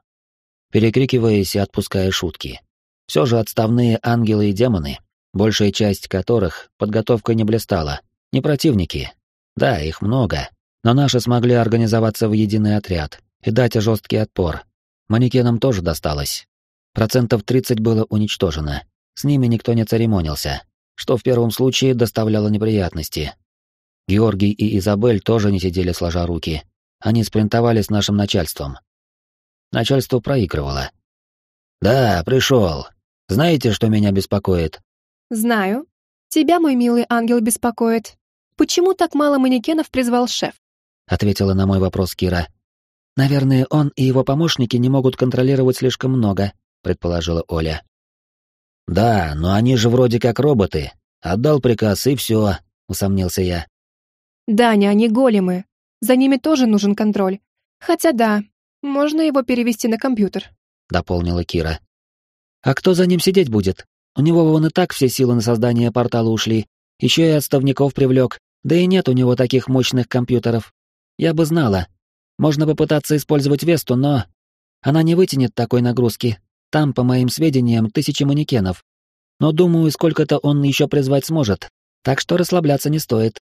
Перекрикиваясь и отпуская шутки. Все же отставные ангелы и демоны, большая часть которых подготовка не блистала, не противники. Да, их много, но наши смогли организоваться в единый отряд и дать жесткий отпор. Манекенам тоже досталось. Процентов 30 было уничтожено. С ними никто не церемонился, что в первом случае доставляло неприятности. Георгий и Изабель тоже не сидели сложа руки. Они спринтовали с нашим начальством. Начальство проигрывало. «Да, пришел. Знаете, что меня беспокоит?» «Знаю. Тебя, мой милый ангел, беспокоит. Почему так мало манекенов призвал шеф?» Ответила на мой вопрос Кира. «Наверное, он и его помощники не могут контролировать слишком много», предположила Оля. Да, но они же вроде как роботы. Отдал приказ и все, усомнился я. Даня, они големы. За ними тоже нужен контроль. Хотя да, можно его перевести на компьютер, дополнила Кира. А кто за ним сидеть будет? У него вон и так все силы на создание портала ушли. Еще и отставников привлек. Да и нет у него таких мощных компьютеров. Я бы знала. Можно попытаться использовать Весту, но... Она не вытянет такой нагрузки. Там, по моим сведениям, тысячи манекенов. Но думаю, сколько-то он еще призвать сможет. Так что расслабляться не стоит.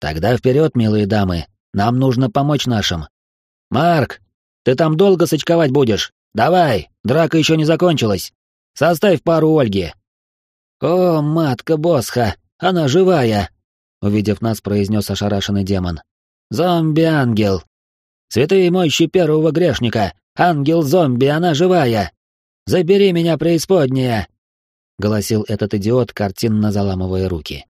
Тогда вперед, милые дамы. Нам нужно помочь нашим. Марк, ты там долго сочковать будешь? Давай, драка еще не закончилась. Составь пару Ольги. О, матка Босха, она живая, увидев нас, произнес ошарашенный демон. Зомби-ангел. Святые мощи первого грешника, ангел-зомби, она живая. Забери меня, преисподняя, голосил этот идиот, картинно заламывая руки.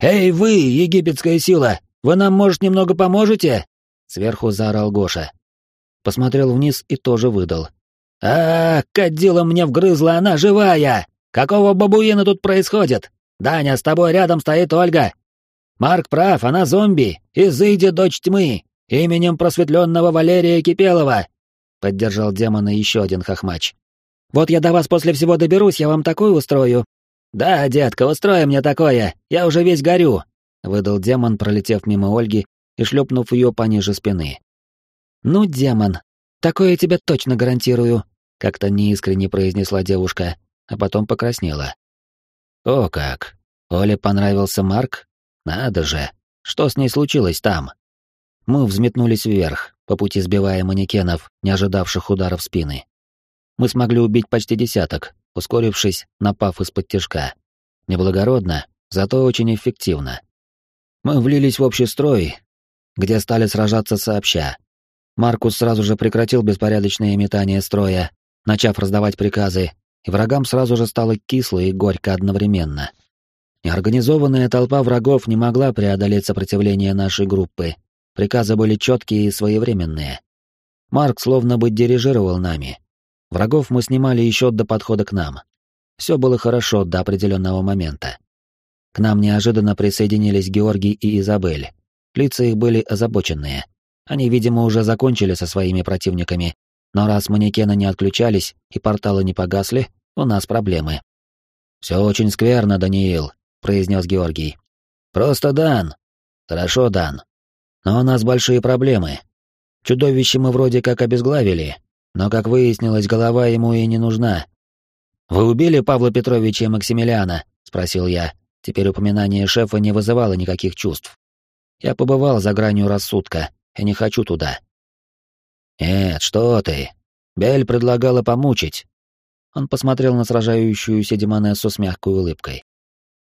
Эй, вы, египетская сила, вы нам, может, немного поможете? сверху заорал Гоша. Посмотрел вниз и тоже выдал. А, кадила мне вгрызла, она живая. Какого бабуина тут происходит? Даня, с тобой рядом стоит Ольга. Марк прав, она зомби, изыди дочь тьмы, именем просветленного Валерия Кипелова. Поддержал демона еще один хохмач. Вот я до вас после всего доберусь, я вам такое устрою. Да, детка, устрой мне такое, я уже весь горю, выдал демон, пролетев мимо Ольги и шлепнув ее пониже спины. Ну, демон, такое тебе точно гарантирую, как-то неискренне произнесла девушка а потом покраснела. О как! Оле понравился Марк? Надо же! Что с ней случилось там? Мы взметнулись вверх, по пути сбивая манекенов, не ожидавших ударов спины. Мы смогли убить почти десяток, ускорившись, напав из-под тяжка. Неблагородно, зато очень эффективно. Мы влились в общий строй, где стали сражаться сообща. Маркус сразу же прекратил беспорядочное метание строя, начав раздавать приказы, и врагам сразу же стало кисло и горько одновременно. Неорганизованная толпа врагов не могла преодолеть сопротивление нашей группы. Приказы были четкие и своевременные. Марк словно бы дирижировал нами. Врагов мы снимали еще до подхода к нам. Все было хорошо до определенного момента. К нам неожиданно присоединились Георгий и Изабель. Лица их были озабоченные. Они, видимо, уже закончили со своими противниками но раз манекены не отключались и порталы не погасли, у нас проблемы. «Все очень скверно, Даниил», — произнес Георгий. «Просто Дан». «Хорошо, Дан. Но у нас большие проблемы. Чудовище мы вроде как обезглавили, но, как выяснилось, голова ему и не нужна. «Вы убили Павла Петровича и Максимилиана?» — спросил я. Теперь упоминание шефа не вызывало никаких чувств. Я побывал за гранью рассудка, и не хочу туда. «Нет, что ты. Бель предлагала помучить». Он посмотрел на сражающуюся Демонессу с мягкой улыбкой.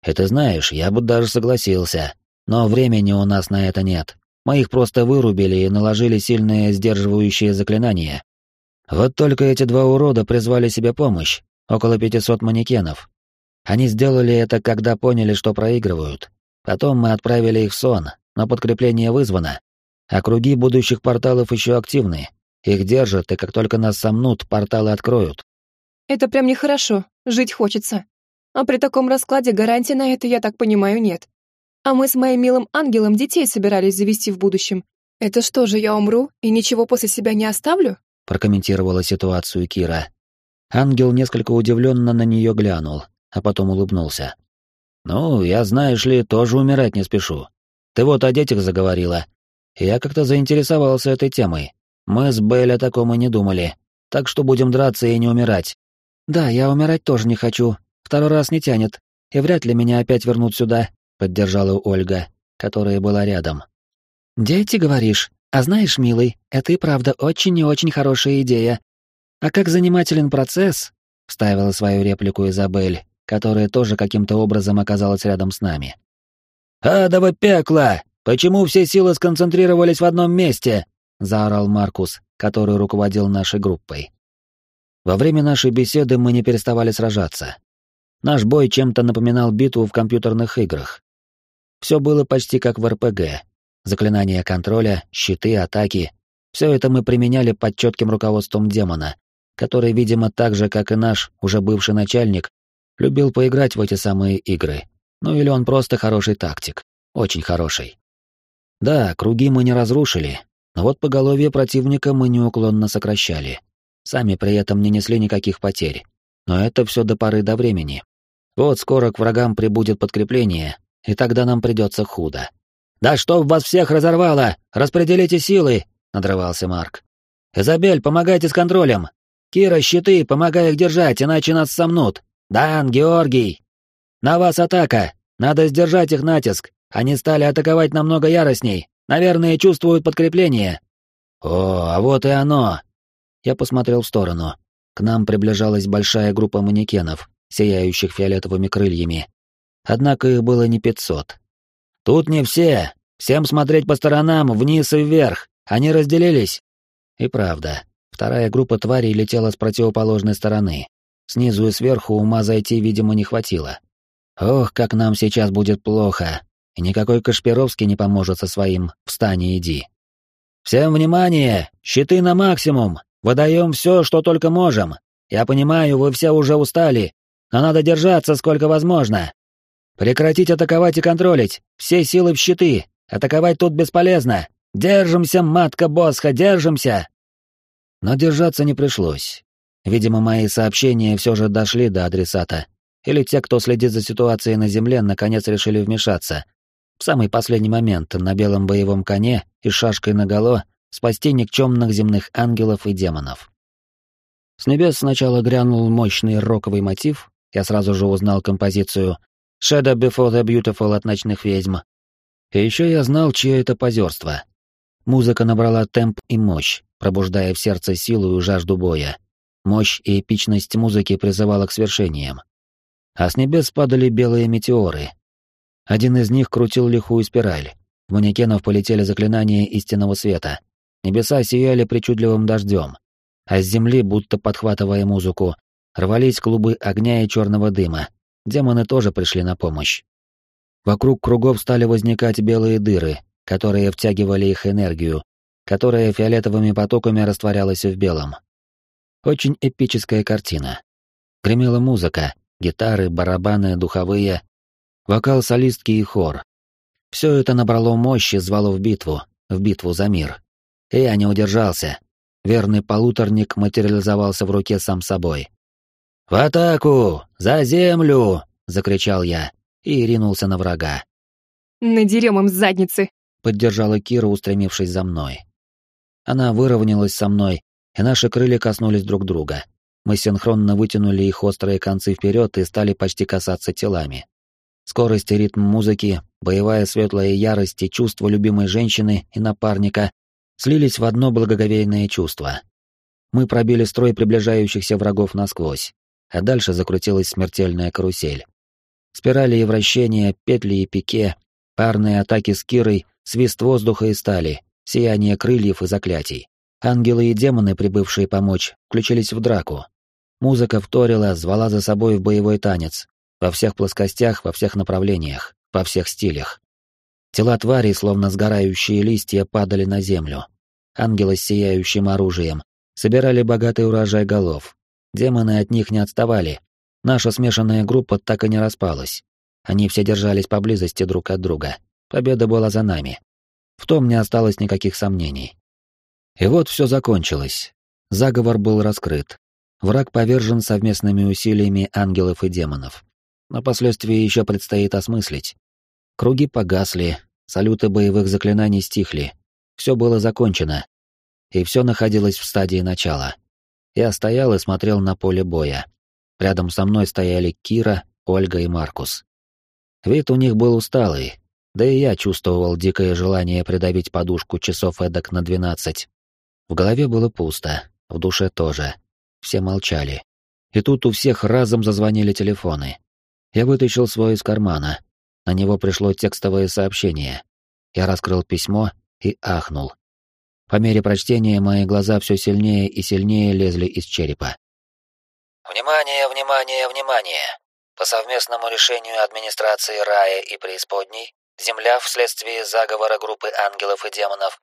«Это знаешь, я бы даже согласился. Но времени у нас на это нет. Мы их просто вырубили и наложили сильное сдерживающее заклинание. Вот только эти два урода призвали себе помощь, около 500 манекенов. Они сделали это, когда поняли, что проигрывают. Потом мы отправили их в сон, но подкрепление вызвано, а круги будущих порталов еще активны. Их держат, и как только нас сомнут, порталы откроют. Это прям нехорошо. Жить хочется. А при таком раскладе гарантии на это, я так понимаю, нет. А мы с моим милым ангелом детей собирались завести в будущем. Это что же, я умру и ничего после себя не оставлю? Прокомментировала ситуацию Кира. Ангел несколько удивленно на нее глянул, а потом улыбнулся. «Ну, я, знаешь ли, тоже умирать не спешу. Ты вот о детях заговорила, я как-то заинтересовался этой темой. Мы с Белль о таком и не думали. Так что будем драться и не умирать. Да, я умирать тоже не хочу. Второй раз не тянет. И вряд ли меня опять вернут сюда, поддержала Ольга, которая была рядом. Дети, говоришь? А знаешь, милый, это и правда очень и очень хорошая идея. А как занимателен процесс? вставила свою реплику Изабель, которая тоже каким-то образом оказалась рядом с нами. «Адово пекло! Почему все силы сконцентрировались в одном месте?» — заорал Маркус, который руководил нашей группой. Во время нашей беседы мы не переставали сражаться. Наш бой чем-то напоминал битву в компьютерных играх. Все было почти как в РПГ. Заклинания контроля, щиты, атаки — все это мы применяли под четким руководством демона, который, видимо, так же, как и наш уже бывший начальник, Любил поиграть в эти самые игры. Ну или он просто хороший тактик. Очень хороший. Да, круги мы не разрушили, но вот поголовье противника мы неуклонно сокращали. Сами при этом не несли никаких потерь. Но это все до поры до времени. Вот скоро к врагам прибудет подкрепление, и тогда нам придется худо. «Да чтоб вас всех разорвало! Распределите силы!» — надрывался Марк. «Изабель, помогайте с контролем! Кира, щиты, помогай их держать, иначе нас сомнут! Дан, Георгий! На вас атака! Надо сдержать их натиск! Они стали атаковать намного яростней! Наверное, чувствуют подкрепление!» «О, а вот и оно!» Я посмотрел в сторону. К нам приближалась большая группа манекенов, сияющих фиолетовыми крыльями. Однако их было не пятьсот. «Тут не все! Всем смотреть по сторонам, вниз и вверх! Они разделились!» И правда, вторая группа тварей летела с противоположной стороны. Снизу и сверху ума зайти, видимо, не хватило. Ох, как нам сейчас будет плохо. И никакой Кашпировский не поможет со своим «встань и иди». «Всем внимание! Щиты на максимум! Выдаем все, что только можем! Я понимаю, вы все уже устали, но надо держаться сколько возможно. Прекратить атаковать и контролить. Все силы в щиты. Атаковать тут бесполезно. Держимся, матка Босха, держимся. Но держаться не пришлось. Видимо, мои сообщения все же дошли до адресата. Или те, кто следит за ситуацией на Земле, наконец решили вмешаться. В самый последний момент на белом боевом коне и шашкой наголо спасти никчемных земных ангелов и демонов. С небес сначала грянул мощный роковый мотив, я сразу же узнал композицию «Shadow Before the Beautiful» от ночных ведьм. И еще я знал, чье это позерство. Музыка набрала темп и мощь, пробуждая в сердце силу и жажду боя. Мощь и эпичность музыки призывала к свершениям. А с небес падали белые метеоры. Один из них крутил лихую спираль. В манекенов полетели заклинания истинного света. Небеса сияли причудливым дождем а с земли, будто подхватывая музыку, рвались клубы огня и черного дыма. Демоны тоже пришли на помощь. Вокруг кругов стали возникать белые дыры, которые втягивали их энергию, которая фиолетовыми потоками растворялась в белом. Очень эпическая картина. Гремела музыка, гитары, барабаны, духовые, вокал солистки и хор. Все это набрало мощь и звало в битву, в битву за мир. И я не удержался, Верный полуторник материализовался в руке сам собой. «В атаку! За землю!» — закричал я и ринулся на врага. «Надерем им задницы!» — поддержала Кира, устремившись за мной. Она выровнялась со мной, и наши крылья коснулись друг друга. Мы синхронно вытянули их острые концы вперед и стали почти касаться телами. Скорость и ритм музыки, боевая светлая ярость и чувство любимой женщины и напарника слились в одно благоговейное чувство. Мы пробили строй приближающихся врагов насквозь, а дальше закрутилась смертельная карусель. Спирали и вращения, петли и пике, парные атаки с Кирой, свист воздуха и стали, сияние крыльев и заклятий. Ангелы и демоны, прибывшие помочь, включились в драку. Музыка вторила, звала за собой в боевой танец. Во всех плоскостях, во всех направлениях, во всех стилях. Тела тварей, словно сгорающие листья, падали на землю. Ангелы с сияющим оружием собирали богатый урожай голов. Демоны от них не отставали. Наша смешанная группа так и не распалась. Они все держались поблизости друг от друга. Победа была за нами. В том не осталось никаких сомнений. И вот все закончилось. Заговор был раскрыт. Враг повержен совместными усилиями ангелов и демонов. Но последствия еще предстоит осмыслить. Круги погасли, салюты боевых заклинаний стихли. Все было закончено. И все находилось в стадии начала. Я стоял и смотрел на поле боя. Рядом со мной стояли Кира, Ольга и Маркус. Вид у них был усталый, да и я чувствовал дикое желание придавить подушку часов эдак на двенадцать. В голове было пусто, в душе тоже. Все молчали. И тут у всех разом зазвонили телефоны. Я вытащил свой из кармана, на него пришло текстовое сообщение. Я раскрыл письмо и ахнул. По мере прочтения мои глаза все сильнее и сильнее лезли из черепа. Внимание, внимание, внимание! По совместному решению администрации рая и преисподней, Земля вследствие заговора группы ангелов и демонов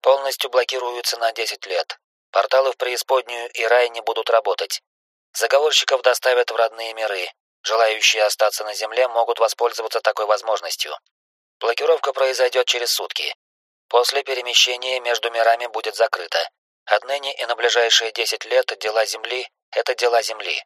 полностью блокируется на 10 лет. Порталы в преисподнюю и рай не будут работать. Заговорщиков доставят в родные миры, Желающие остаться на Земле могут воспользоваться такой возможностью. Блокировка произойдет через сутки. После перемещения между мирами будет закрыто. Отныне и на ближайшие 10 лет дела Земли — это дела Земли.